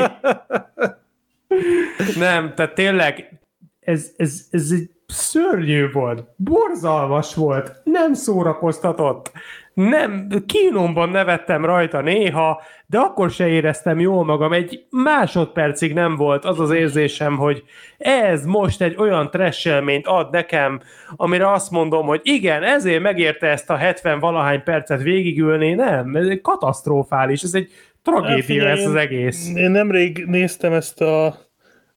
Nem, tehát tényleg ez, ez, ez egy szörnyű volt, borzalmas volt, nem szórakoztatott, nem, kínomban nevettem rajta néha, de akkor se éreztem jól magam, egy másodpercig nem volt az az érzésem, hogy ez most egy olyan tresselményt ad nekem, amire azt mondom, hogy igen, ezért megérte ezt a 70 valahány percet végigülni, nem, ez egy katasztrofális, ez egy tragédia ez az egész. Én nemrég néztem ezt a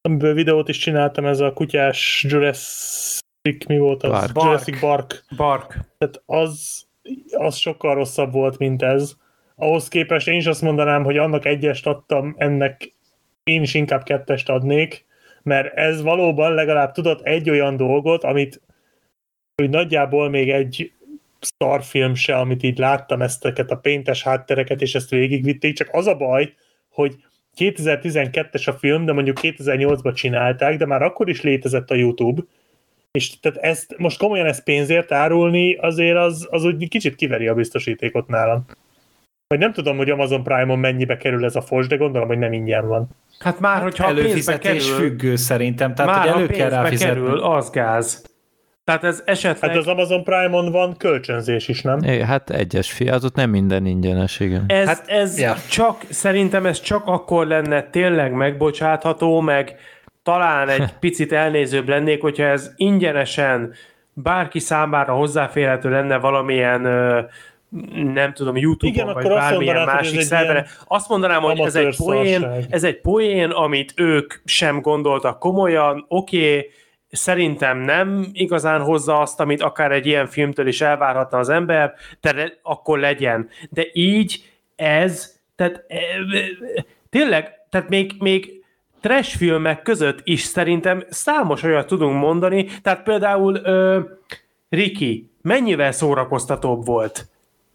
amiből videót is csináltam, ez a kutyás Jurassic, mi volt az? Bark. Jurassic Bark. Bark. Tehát az, az sokkal rosszabb volt, mint ez. Ahhoz képest én is azt mondanám, hogy annak egyest adtam, ennek én is inkább kettest adnék, mert ez valóban legalább tudott egy olyan dolgot, amit hogy nagyjából még egy szarfilm se, amit így láttam, ezteket a péntes háttereket, és ezt végigvitték, csak az a baj, hogy 2012-es a film, de mondjuk 2008-ban csinálták, de már akkor is létezett a YouTube, és tehát ezt most komolyan ezt pénzért árulni, azért az, az úgy kicsit kiveri a biztosítékot nálam. Vagy nem tudom, hogy Amazon Prime-on mennyibe kerül ez a fos, de gondolom, hogy nem ingyen van. Hát már, hogyha a pénzbe Előfizetés kerül, függő szerintem, tehát már hogy elő kell pénzbe rá kerül, fizetni. az gáz. Tehát ez esetleg... Hát az Amazon Prime-on van kölcsönzés is, nem? É, hát egyes fi, az ott nem minden ingyenes, igen. Ez, Hát, ez ja. csak, szerintem ez csak akkor lenne tényleg megbocsátható, meg talán egy [LAUGHS] picit elnézőbb lennék, hogyha ez ingyenesen bárki számára hozzáférhető lenne valamilyen ö, nem tudom, YouTube-on, Igen, vagy akkor bármilyen mondanád, másik szerveren. Azt mondanám, hogy ez egy, poén, szarság. ez egy poén, amit ők sem gondoltak komolyan, oké, okay, szerintem nem igazán hozza azt, amit akár egy ilyen filmtől is elvárhatna az ember, de akkor legyen. De így ez, tehát e, e, tényleg, tehát még, még trash filmek között is szerintem számos olyat tudunk mondani, tehát például ö, Ricky mennyivel szórakoztatóbb volt.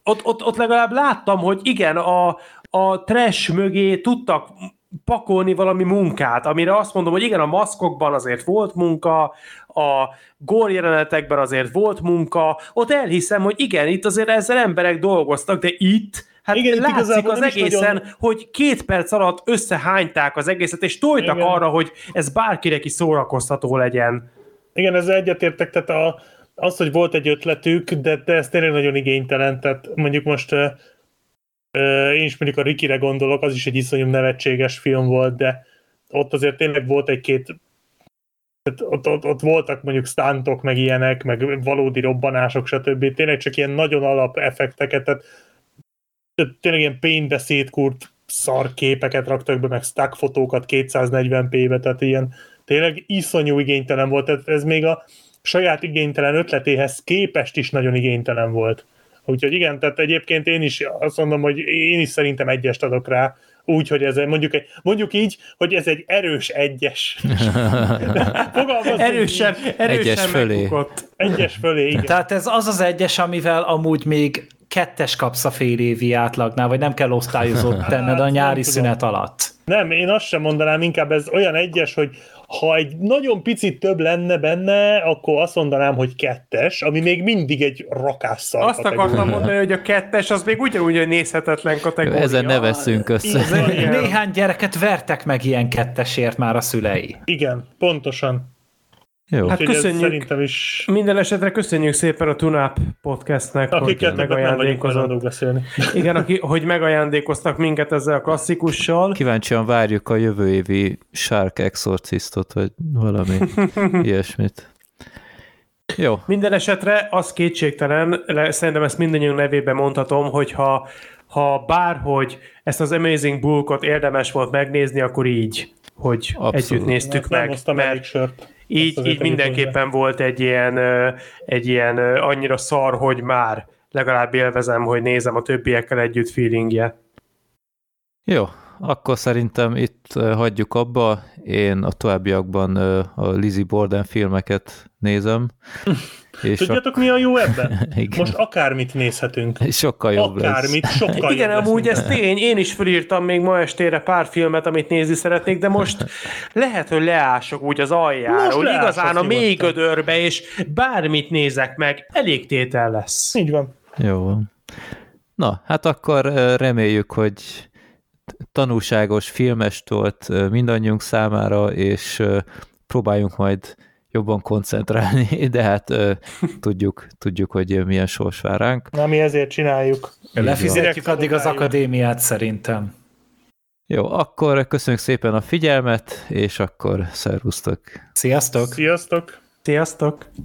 Ott, ott, ott legalább láttam, hogy igen, a, a trash mögé tudtak pakolni valami munkát, amire azt mondom, hogy igen, a maszkokban azért volt munka, a gór jelenetekben azért volt munka, ott elhiszem, hogy igen, itt azért ezzel emberek dolgoztak, de itt Hát Igen, látszik az egészen, nagyon- hogy két perc alatt összehányták az egészet, és tojtak Igen. arra, hogy ez bárkinek is szórakoztató legyen. Igen, ezzel egyetértek, tehát a, az, hogy volt egy ötletük, de, de ez tényleg nagyon igénytelen, tehát mondjuk most én is mondjuk a Rikire gondolok, az is egy iszonyú nevetséges film volt, de ott azért tényleg volt egy-két tehát ott, ott, ott, voltak mondjuk stuntok, meg ilyenek, meg valódi robbanások, stb. Tényleg csak ilyen nagyon alap effekteket, tehát, tényleg ilyen paintbe szétkúrt szar képeket raktak be, meg stack fotókat 240p-be, tehát ilyen tényleg iszonyú igénytelen volt, tehát ez még a saját igénytelen ötletéhez képest is nagyon igénytelen volt. Úgyhogy igen, tehát egyébként én is azt mondom, hogy én is szerintem egyest adok rá, úgy, hogy ez mondjuk, egy, mondjuk így, hogy ez egy erős egyes. [LAUGHS] Erősen, erősen Egyes fölé. megbukott. Egyes fölé, igen. Tehát ez az az egyes, amivel amúgy még kettes kapsz a fél évi átlagnál, vagy nem kell osztályozót [LAUGHS] tenned a nem nyári szünet alatt. Nem, én azt sem mondanám, inkább ez olyan egyes, hogy ha egy nagyon picit több lenne benne, akkor azt mondanám, hogy kettes, ami még mindig egy rakásszal Azt akartam mondani, hogy a kettes az még ugyanúgy egy nézhetetlen kategória. Ezen ne veszünk össze. Igen. Néhány gyereket vertek meg ilyen kettesért már a szülei. Igen, pontosan. Jó. Hát köszönjük. szerintem is, Minden esetre köszönjük szépen a TUNAP podcastnek, akiket hogy nem megajándékozott. beszélni. [LAUGHS] Igen, aki, hogy megajándékoztak minket ezzel a klasszikussal. Kíváncsian várjuk a jövő évi Shark Exorcistot, vagy valami [LAUGHS] ilyesmit. Jó, Minden esetre az kétségtelen, le- szerintem ezt mindannyiunk nevében mondhatom, hogy ha, ha bárhogy ezt az Amazing Bulkot érdemes volt megnézni, akkor így, hogy Abszolút. együtt néztük Hát nem meg. hoztam elég Mert sört. Így, így mindenképpen volt egy ilyen, egy ilyen annyira szar, hogy már legalább élvezem, hogy nézem a többiekkel együtt feelingje. jó. Akkor szerintem itt hagyjuk abba. Én a továbbiakban a Lizzie Borden filmeket nézem. [LAUGHS] És Tudjátok, mi a jó ebben? [LAUGHS] Igen. Most akármit nézhetünk. sokkal jobb lesz. Akármit, sokkal [LAUGHS] Igen, jobb lesz, amúgy mint ez tény, én is felírtam még ma estére pár filmet, amit nézni szeretnék, de most lehet, hogy leások úgy az aljára, Most hogy igazán a mély gödörbe, és bármit nézek meg, elég tétel lesz. Így van. Jó van. Na, hát akkor reméljük, hogy tanulságos filmes volt mindannyiunk számára, és próbáljunk majd jobban koncentrálni, [LAUGHS] de hát ö, tudjuk, tudjuk, hogy milyen sors vár ránk. Na, mi ezért csináljuk. Lefizetjük addig az akadémiát szerintem. Jó, akkor köszönjük szépen a figyelmet, és akkor szervusztok! Sziasztok! Sziasztok! Sziasztok!